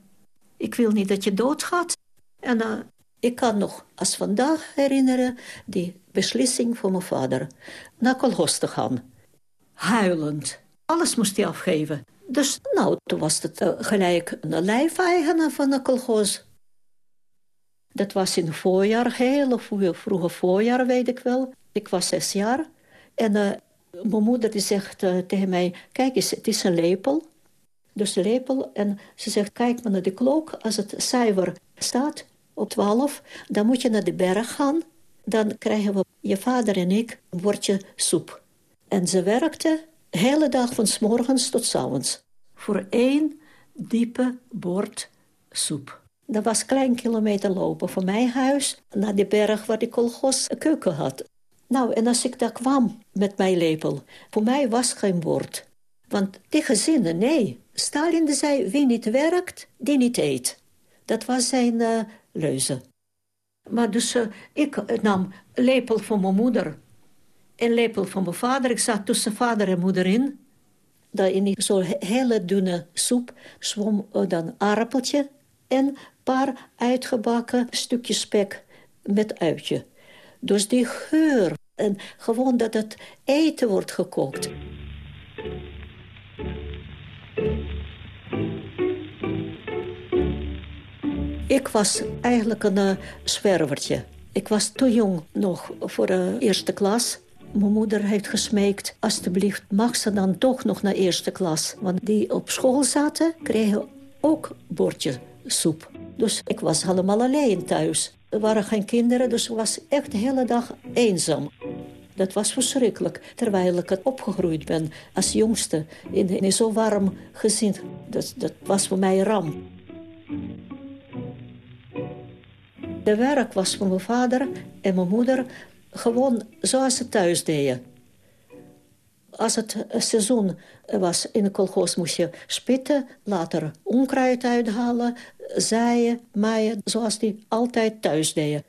ik wil niet dat je doodgaat. En uh, ik kan nog als vandaag herinneren... die beslissing van mijn vader naar Kolhos te gaan. Huilend. Alles moest hij afgeven. Dus nou, toen was het uh, gelijk een lijfeigenaar van de kolgoos. Dat was in het voorjaar, heel vroege, vroege voorjaar, weet ik wel. Ik was zes jaar. En uh, mijn moeder die zegt uh, tegen mij, kijk eens, het is een lepel. Dus de lepel. En ze zegt, kijk maar naar de klok. Als het cijfer staat op 12, dan moet je naar de berg gaan. Dan krijgen we, je vader en ik, een bordje soep. En ze werkte hele dag van s morgens tot s avonds. Voor één diepe bord soep. Dat was klein kilometer lopen van mijn huis naar de berg waar de kolgos een keuken had. Nou, en als ik daar kwam met mijn lepel, voor mij was geen bord. Want die gezinnen, nee. Stalin zei, wie niet werkt, die niet eet. Dat was zijn uh, leuze. Maar dus uh, ik nam lepel van mijn moeder en lepel van mijn vader. Ik zat tussen vader en moeder in. Daar in zo'n hele dunne soep zwom dan aardappeltje en een paar uitgebakken stukjes spek met uitje. Dus die geur en gewoon dat het eten wordt gekookt. Ik was eigenlijk een uh, zwervertje. Ik was te jong nog voor de eerste klas. Mijn moeder heeft gesmeekt, alstublieft mag ze dan toch nog naar eerste klas. Want die op school zaten, kregen ook bordje soep. Dus ik was helemaal alleen thuis. Er waren geen kinderen, dus ik was echt de hele dag eenzaam. Dat was verschrikkelijk, terwijl ik het opgegroeid ben als jongste in, in zo'n warm gezin. Dat, dat was voor mij ramp. De werk was van mijn vader en mijn moeder gewoon zoals ze thuis deden. Als het seizoen was in de kolgoos moest je spitten, later onkruid uithalen, zaaien, maaien, zoals die altijd thuis deden.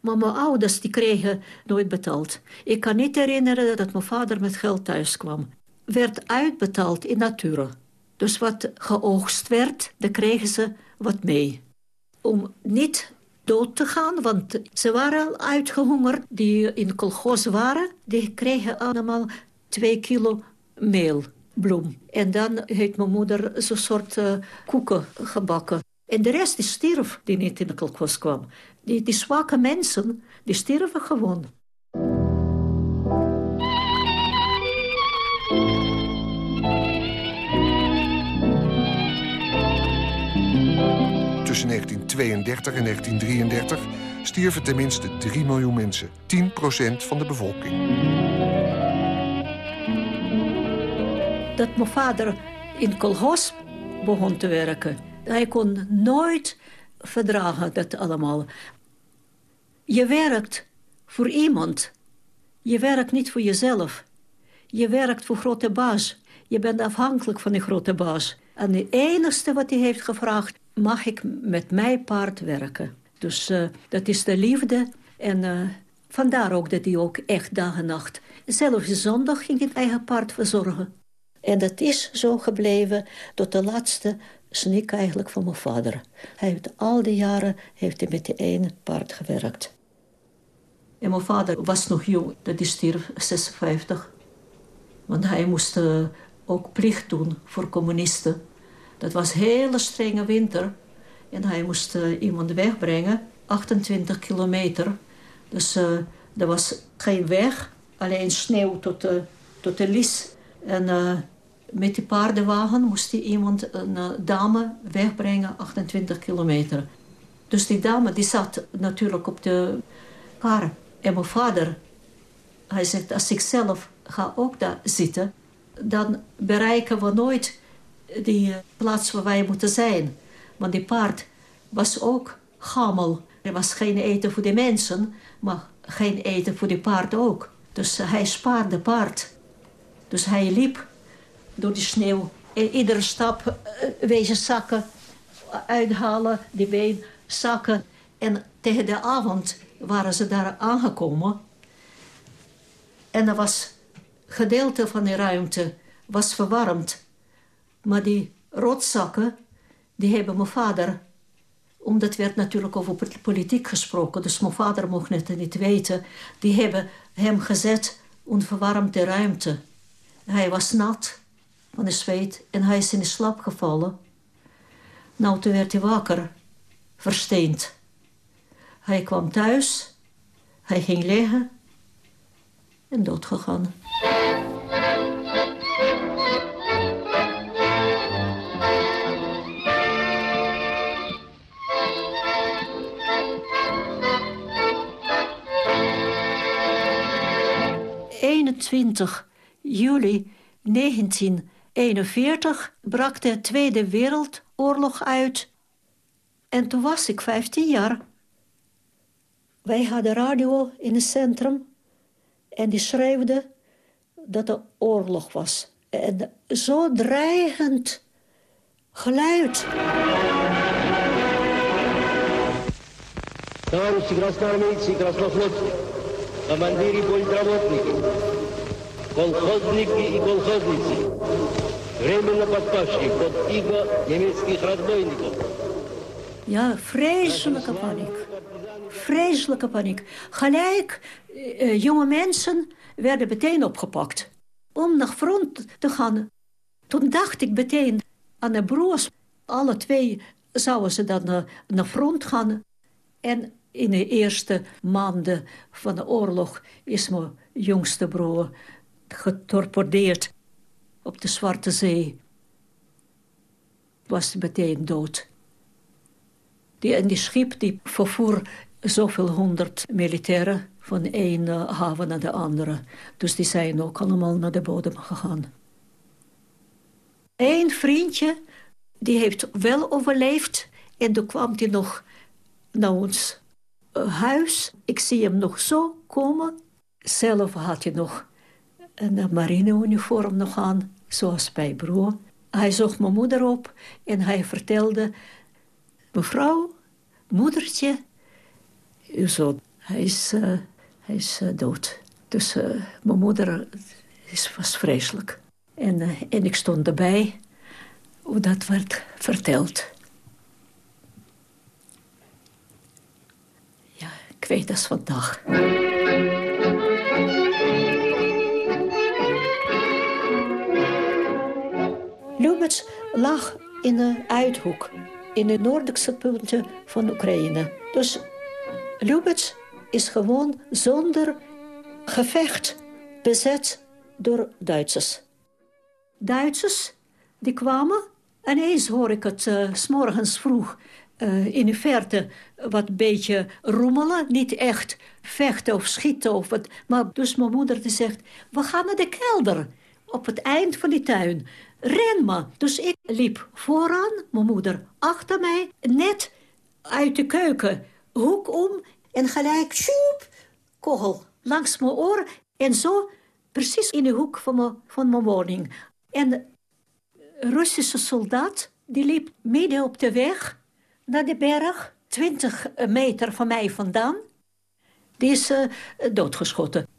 Maar mijn ouders die kregen nooit betaald. Ik kan niet herinneren dat mijn vader met geld thuis kwam. Werd uitbetaald in natura. Dus wat geoogst werd, daar kregen ze wat mee. Om niet dood te gaan, want ze waren al uitgehongerd. Die in kolgos waren, die kregen allemaal twee kilo meel, bloem. En dan heeft mijn moeder zo'n soort uh, koeken gebakken. En de rest die stierf die niet in de kolgos kwam. Die, die zwakke mensen, die stierven gewoon. Tussen 1932 en 1933 stierven tenminste 3 miljoen mensen. 10% van de bevolking. Dat mijn vader in kolhos begon te werken. Hij kon nooit verdragen dat allemaal. Je werkt voor iemand Je werkt niet voor jezelf. Je werkt voor grote baas. Je bent afhankelijk van die grote baas. En het enige wat hij heeft gevraagd... mag ik met mijn paard werken? Dus uh, dat is de liefde. En uh, vandaar ook dat hij ook echt dag en nacht... zelfs zondag ging het eigen paard verzorgen. En dat is zo gebleven tot de laatste snik eigenlijk van mijn vader. Hij heeft al die jaren heeft hij met die ene paard gewerkt. En mijn vader was nog jong, dat is stierf, 56. Want hij moest uh, ook plicht doen voor communisten. Dat was een hele strenge winter. En hij moest uh, iemand wegbrengen, 28 kilometer. Dus uh, er was geen weg, alleen sneeuw tot de, tot de lis. En met die paardenwagen moest hij iemand, een dame, wegbrengen, 28 kilometer. Dus die dame die zat natuurlijk op de kar. En mijn vader, hij zegt, als ik zelf ga ook daar zitten... dan bereiken we nooit die plaats waar wij moeten zijn. Want die paard was ook gammel. Er was geen eten voor de mensen, maar geen eten voor die paard ook. Dus hij spaarde paard. Dus hij liep door die sneeuw. In iedere stap uh, wezen zakken, uithalen, die been, zakken. En tegen de avond waren ze daar aangekomen. En er was gedeelte van die ruimte was verwarmd. Maar die rotzakken, die hebben mijn vader... omdat werd natuurlijk over politiek gesproken... dus mijn vader mocht het niet weten... die hebben hem gezet onverwarmde ruimte. Hij was nat van de zweet en hij is in de slap gevallen. Nou, toen werd hij wakker, versteend. Hij kwam thuis, hij ging liggen en doodgegaan. ...21 juli 1941 brak de Tweede Wereldoorlog uit. En toen was ik 15 jaar. Wij hadden radio in het centrum. En die schreeuwde dat er oorlog was. En zo dreigend geluid. Товарищи красноармейцы и краснофлотцы, командиры политработники, колхозники и колхозницы, временно подпавшие под иго немецких разбойников. Ja, vreselijke paniek. Vreselijke paniek. Gelijk, eh, jonge mensen werden meteen opgepakt. Om naar front te gaan. Toen dacht ik meteen aan de broers. Alle twee zouden ze dan naar, naar front gaan. En in de eerste maanden van de oorlog is mijn jongste broer getorpedeerd op de Zwarte Zee. Was meteen dood. Die, en die schip die vervoer zoveel honderd militairen van één uh, haven naar de andere. Dus die zijn ook allemaal naar de bodem gegaan. Eén vriendje, die heeft wel overleefd. En toen kwam hij nog naar ons uh, huis. Ik zie hem nog zo komen. Zelf had hij nog een marineuniform nog aan, zoals bij broer. Hij zocht mijn moeder op en hij vertelde... Mevrouw, moedertje, zo, hij is, uh, hij is uh, dood. Dus uh, mijn moeder is, was vreselijk. En, en ik stond erbij hoe dat werd verteld. Ja, ik weet dat vandaag. Lag in een uithoek in de noordelijkste punten van Oekraïne. Dus Lubets is gewoon zonder gevecht bezet door Duitsers. Duitsers die kwamen, en eens hoor ik het uh, s morgens vroeg uh, in de verte wat beetje rommelen. Niet echt vechten of schieten. Of wat, maar dus mijn moeder die zegt, we gaan naar de kelder. Op het eind van die tuin. Ren maar. Dus ik liep vooraan, mijn moeder achter mij. Net uit de keuken, hoek om. En gelijk, sjoep, kogel langs mijn oor. En zo, precies in de hoek van mijn, van mijn woning. En een Russische soldaat, die liep midden op de weg naar de berg, 20 meter van mij vandaan. Die is uh, doodgeschoten.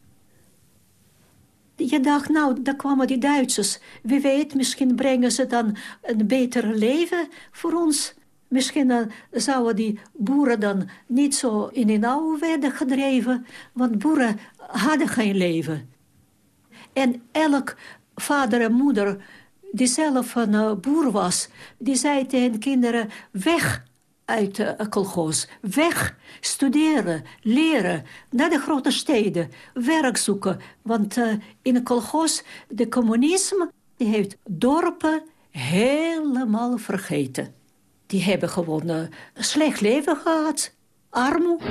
Je dacht, nou, daar kwamen die Duitsers. Wie weet, misschien brengen ze dan een beter leven voor ons. Misschien uh, zouden die boeren dan niet zo in een oude werden gedreven. Want boeren hadden geen leven. En elk vader en moeder die zelf een uh, boer was... die zei tegen kinderen, weg uit de uh, Weg, studeren, leren, naar de grote steden, werk zoeken. Want uh, in een kolgoos, de communisme, die heeft dorpen helemaal vergeten. Die hebben gewoon een slecht leven gehad, armoede.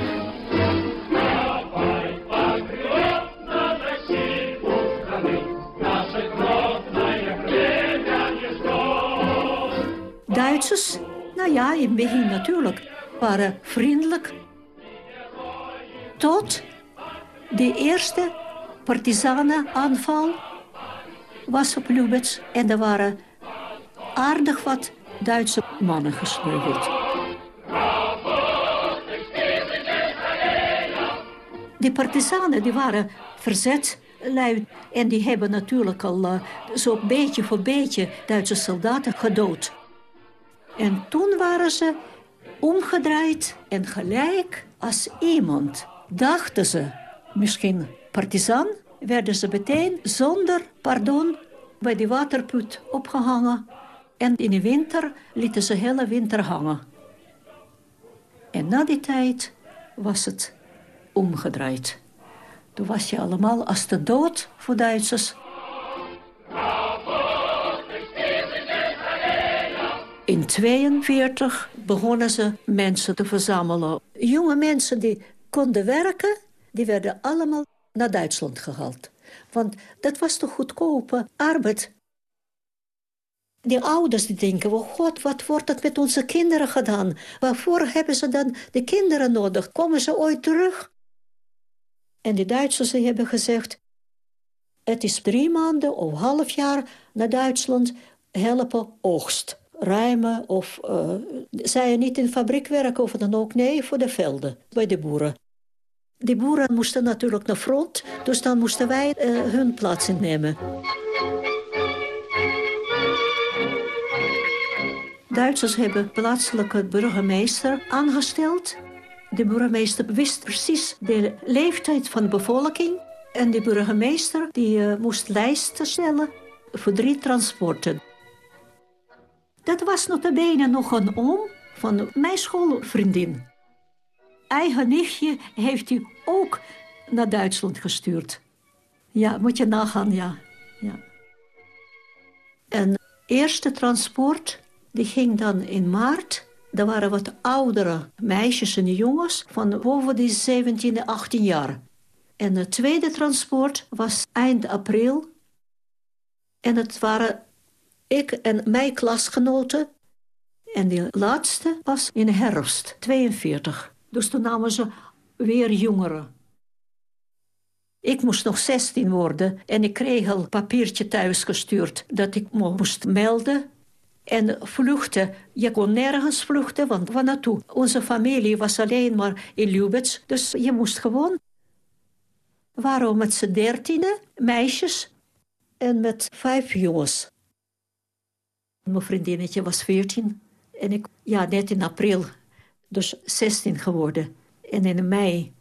Duitsers, nou ja, in het begin natuurlijk, waren vriendelijk. Tot de eerste partisanenaanval was op Lubitsch. En er waren aardig wat Duitse mannen gesneuveld. Die partisanen die waren verzet lui. En die hebben natuurlijk al uh, zo beetje voor beetje Duitse soldaten gedood. En toen waren ze omgedraaid en gelijk als iemand. Dachten ze, misschien partisan, werden ze meteen zonder pardon bij die waterput opgehangen. En in de winter lieten ze hele winter hangen. En na die tijd was het omgedraaid. Toen was je allemaal als de dood voor Duitsers. In 1942 begonnen ze mensen te verzamelen. Jonge mensen die konden werken, die werden allemaal naar Duitsland gehaald. Want dat was toch goedkope arbeid. Die ouders die denken, oh god, wat wordt het met onze kinderen gedaan? Waarvoor hebben ze dan de kinderen nodig? Komen ze ooit terug? En de Duitsers hebben gezegd... het is drie maanden of half jaar naar Duitsland helpen oogst. Ruimen of uh, zij niet in fabriek werken of dan ook. Nee, voor de velden, bij de boeren. Die boeren moesten natuurlijk naar front, dus dan moesten wij uh, hun plaats innemen. Duitsers hebben plaatselijke burgemeester aangesteld. De burgemeester wist precies de leeftijd van de bevolking. En de burgemeester die, uh, moest lijsten stellen voor drie transporten. Dat was notabene nog een oom van mijn schoolvriendin. Eigen nichtje heeft hij ook naar Duitsland gestuurd. Ja, moet je nagaan, ja. ja. En eerste transport, die ging dan in maart er waren wat oudere meisjes en jongens van boven de 17, 18 jaar. En het tweede transport was eind april. En het waren ik en mijn klasgenoten. En die laatste was in herfst, 42. Dus toen namen ze weer jongeren. Ik moest nog 16 worden en ik kreeg al een papiertje thuisgestuurd dat ik moest melden en vluchten. Je kon nergens vluchten, want waar naartoe? Onze familie was alleen maar in Lubitsch, dus je moest gewoon. Waarom met z'n dertiende meisjes en met vijf jongens. Mijn vriendinnetje was veertien en ik, ja, net in april, dus 16 geworden. En in mei,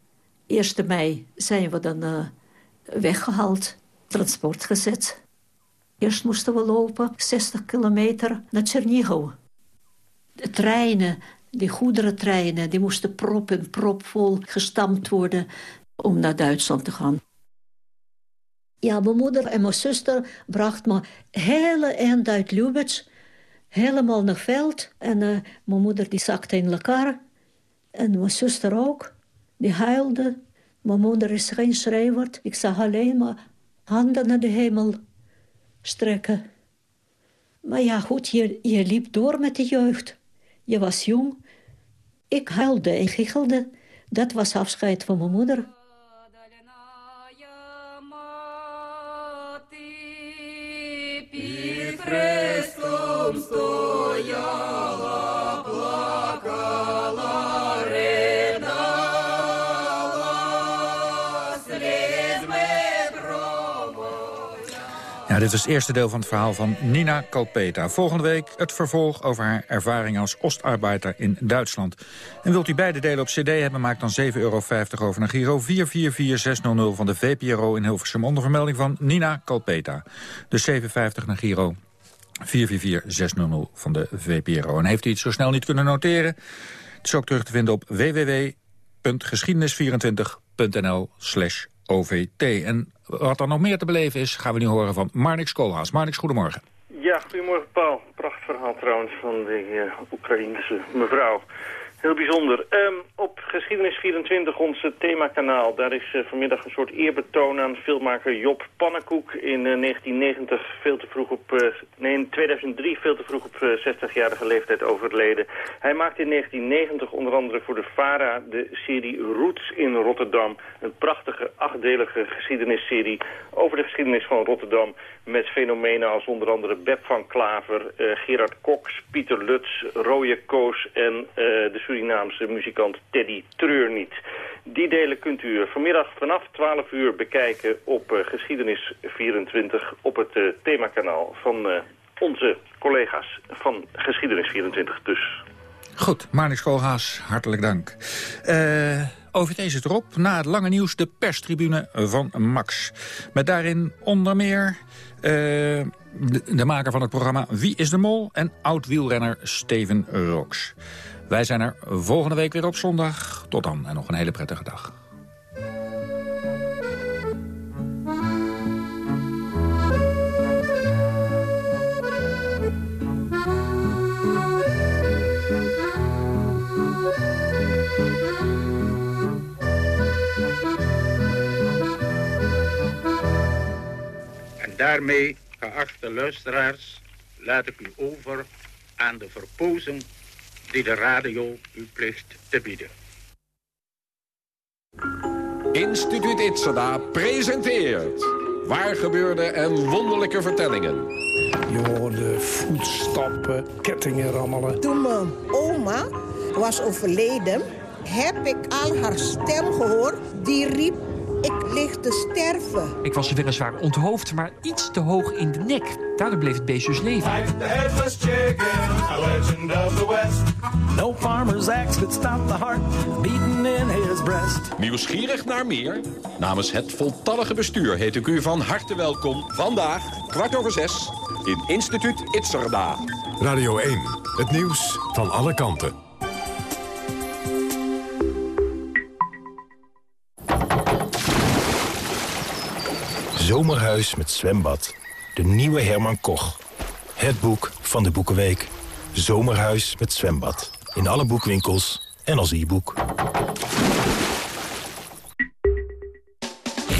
1 mei, zijn we dan uh, weggehaald, transport gezet. Eerst moesten we lopen 60 kilometer naar Tsernigov. De treinen, die goederentreinen, die moesten prop en propvol gestampt worden om naar Duitsland te gaan. Ja, mijn moeder en mijn zuster brachten me hele eind uit Lubitsch, helemaal naar veld. En uh, mijn moeder die zakte in elkaar. En mijn zuster ook, die huilde. Mijn moeder is geen schrijver. Ik zag alleen maar handen naar de hemel strekken. Maar ja, goed, je, je liep door met de jeugd. Je was jong. Ik huilde en giechelde. Dat was afscheid van mijn moeder. хрестом стояла, плакала, ридала, слізьми Ja, dit is het eerste deel van het verhaal van Nina Kalpeta. Volgende week het vervolg over haar ervaring als Ostarbeider in Duitsland. En wilt u beide delen op cd hebben, maak dan 7,50 euro over naar Giro 444600 van de VPRO in Hilversum... onder vermelding van Nina Kalpeta. Dus 7,50 naar Giro 444600 van de VPRO. En heeft u iets zo snel niet kunnen noteren? Het is ook terug te vinden op www.geschiedenis24.nl slash OVT. En wat er nog meer te beleven is, gaan we nu horen van Marnix Koolhaas. Marnix, goedemorgen. Ja, goedemorgen Paul. Prachtverhaal trouwens van de uh, Oekraïnse mevrouw. Heel bijzonder. Um, op Geschiedenis 24, ons themakanaal, daar is uh, vanmiddag een soort eerbetoon aan filmmaker Job Pannenkoek. In uh, 1990 veel te vroeg op, uh, nee, in 2003 veel te vroeg op 60-jarige leeftijd overleden. Hij maakte in 1990 onder andere voor de VARA de serie Roots in Rotterdam. Een prachtige achtdelige geschiedenisserie over de geschiedenis van Rotterdam. Met fenomenen als onder andere Beb van Klaver, Gerard Cox, Pieter Lutz, Roye Koos en de Surinaamse muzikant Teddy Treurniet. Die delen kunt u vanmiddag vanaf 12 uur bekijken op uh, Geschiedenis 24 op het uh, themakanaal van uh, onze collega's van Geschiedenis 24 dus. Goed, Marnix Koolhaas, hartelijk dank. Uh, OVT zit erop. Na het lange nieuws de perstribune van Max. Met daarin onder meer de, de maker van het programma Wie is de Mol... en oud-wielrenner Steven Rox. Wij zijn er volgende week weer op zondag. Tot dan en nog een hele prettige dag. En daarmee, geachte luisteraars, laat ik u over aan de verpozen die de radio u plicht te bieden. Instituut Itzada presenteert waar gebeurde en wonderlijke vertellingen. Je hoorde voetstappen, kettingen rammelen. Toen mijn oma was overleden, heb ik al haar stem gehoord. Die riep, ik lig te sterven. Ik was weliswaar onthoofd, maar iets te hoog in de nek. Daardoor bleef het beest dus leven. No farmer's axe could stop the heart beating in his breast. Nieuwsgierig naar meer? Namens het voltallige bestuur heet ik u van harte welkom. Vandaag, kwart over zes, in Instituut Itzerda. Radio 1, het nieuws van alle kanten. Zomerhuis met zwembad. De nieuwe Herman Koch. Het boek van de Boekenweek. Zomerhuis met zwembad. In alle boekwinkels en als e-boek.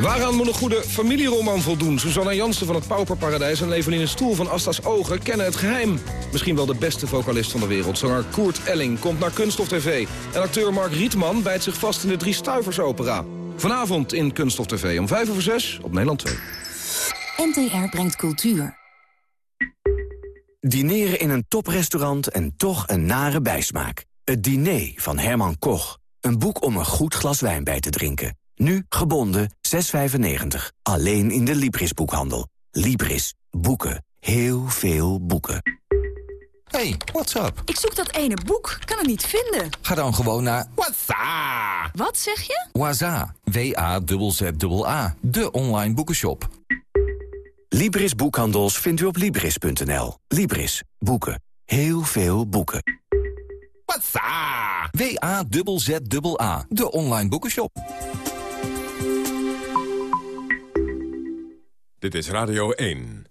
Waaraan moet een goede familieroman voldoen? Susanna Jansen van het Pauperparadijs en Levelin Stoel van Asta's Ogen kennen het geheim. Misschien wel de beste vocalist van de wereld. Zanger Koert Elling komt naar Kunststof TV. En acteur Mark Rietman bijt zich vast in de Drie Stuivers opera. Vanavond in Kunststof TV om 5 over 6 op Nederland 2. NTR brengt cultuur. Dineren in een toprestaurant en toch een nare bijsmaak. Het diner van Herman Koch. Een boek om een goed glas wijn bij te drinken. Nu gebonden 6,95. Alleen in de Libris-boekhandel. Libris. Boeken. Heel veel boeken. Hey, what's up? Ik zoek dat ene boek. Kan het niet vinden. Ga dan gewoon naar Waza. Wat zeg je? Waza. W-A-Z-Z-A. De online boekenshop. Libris Boekhandels vindt u op Libris.nl. Libris. Boeken. Heel veel boeken. W-A-Z-Z-A, de online boekenshop. Dit is Radio 1.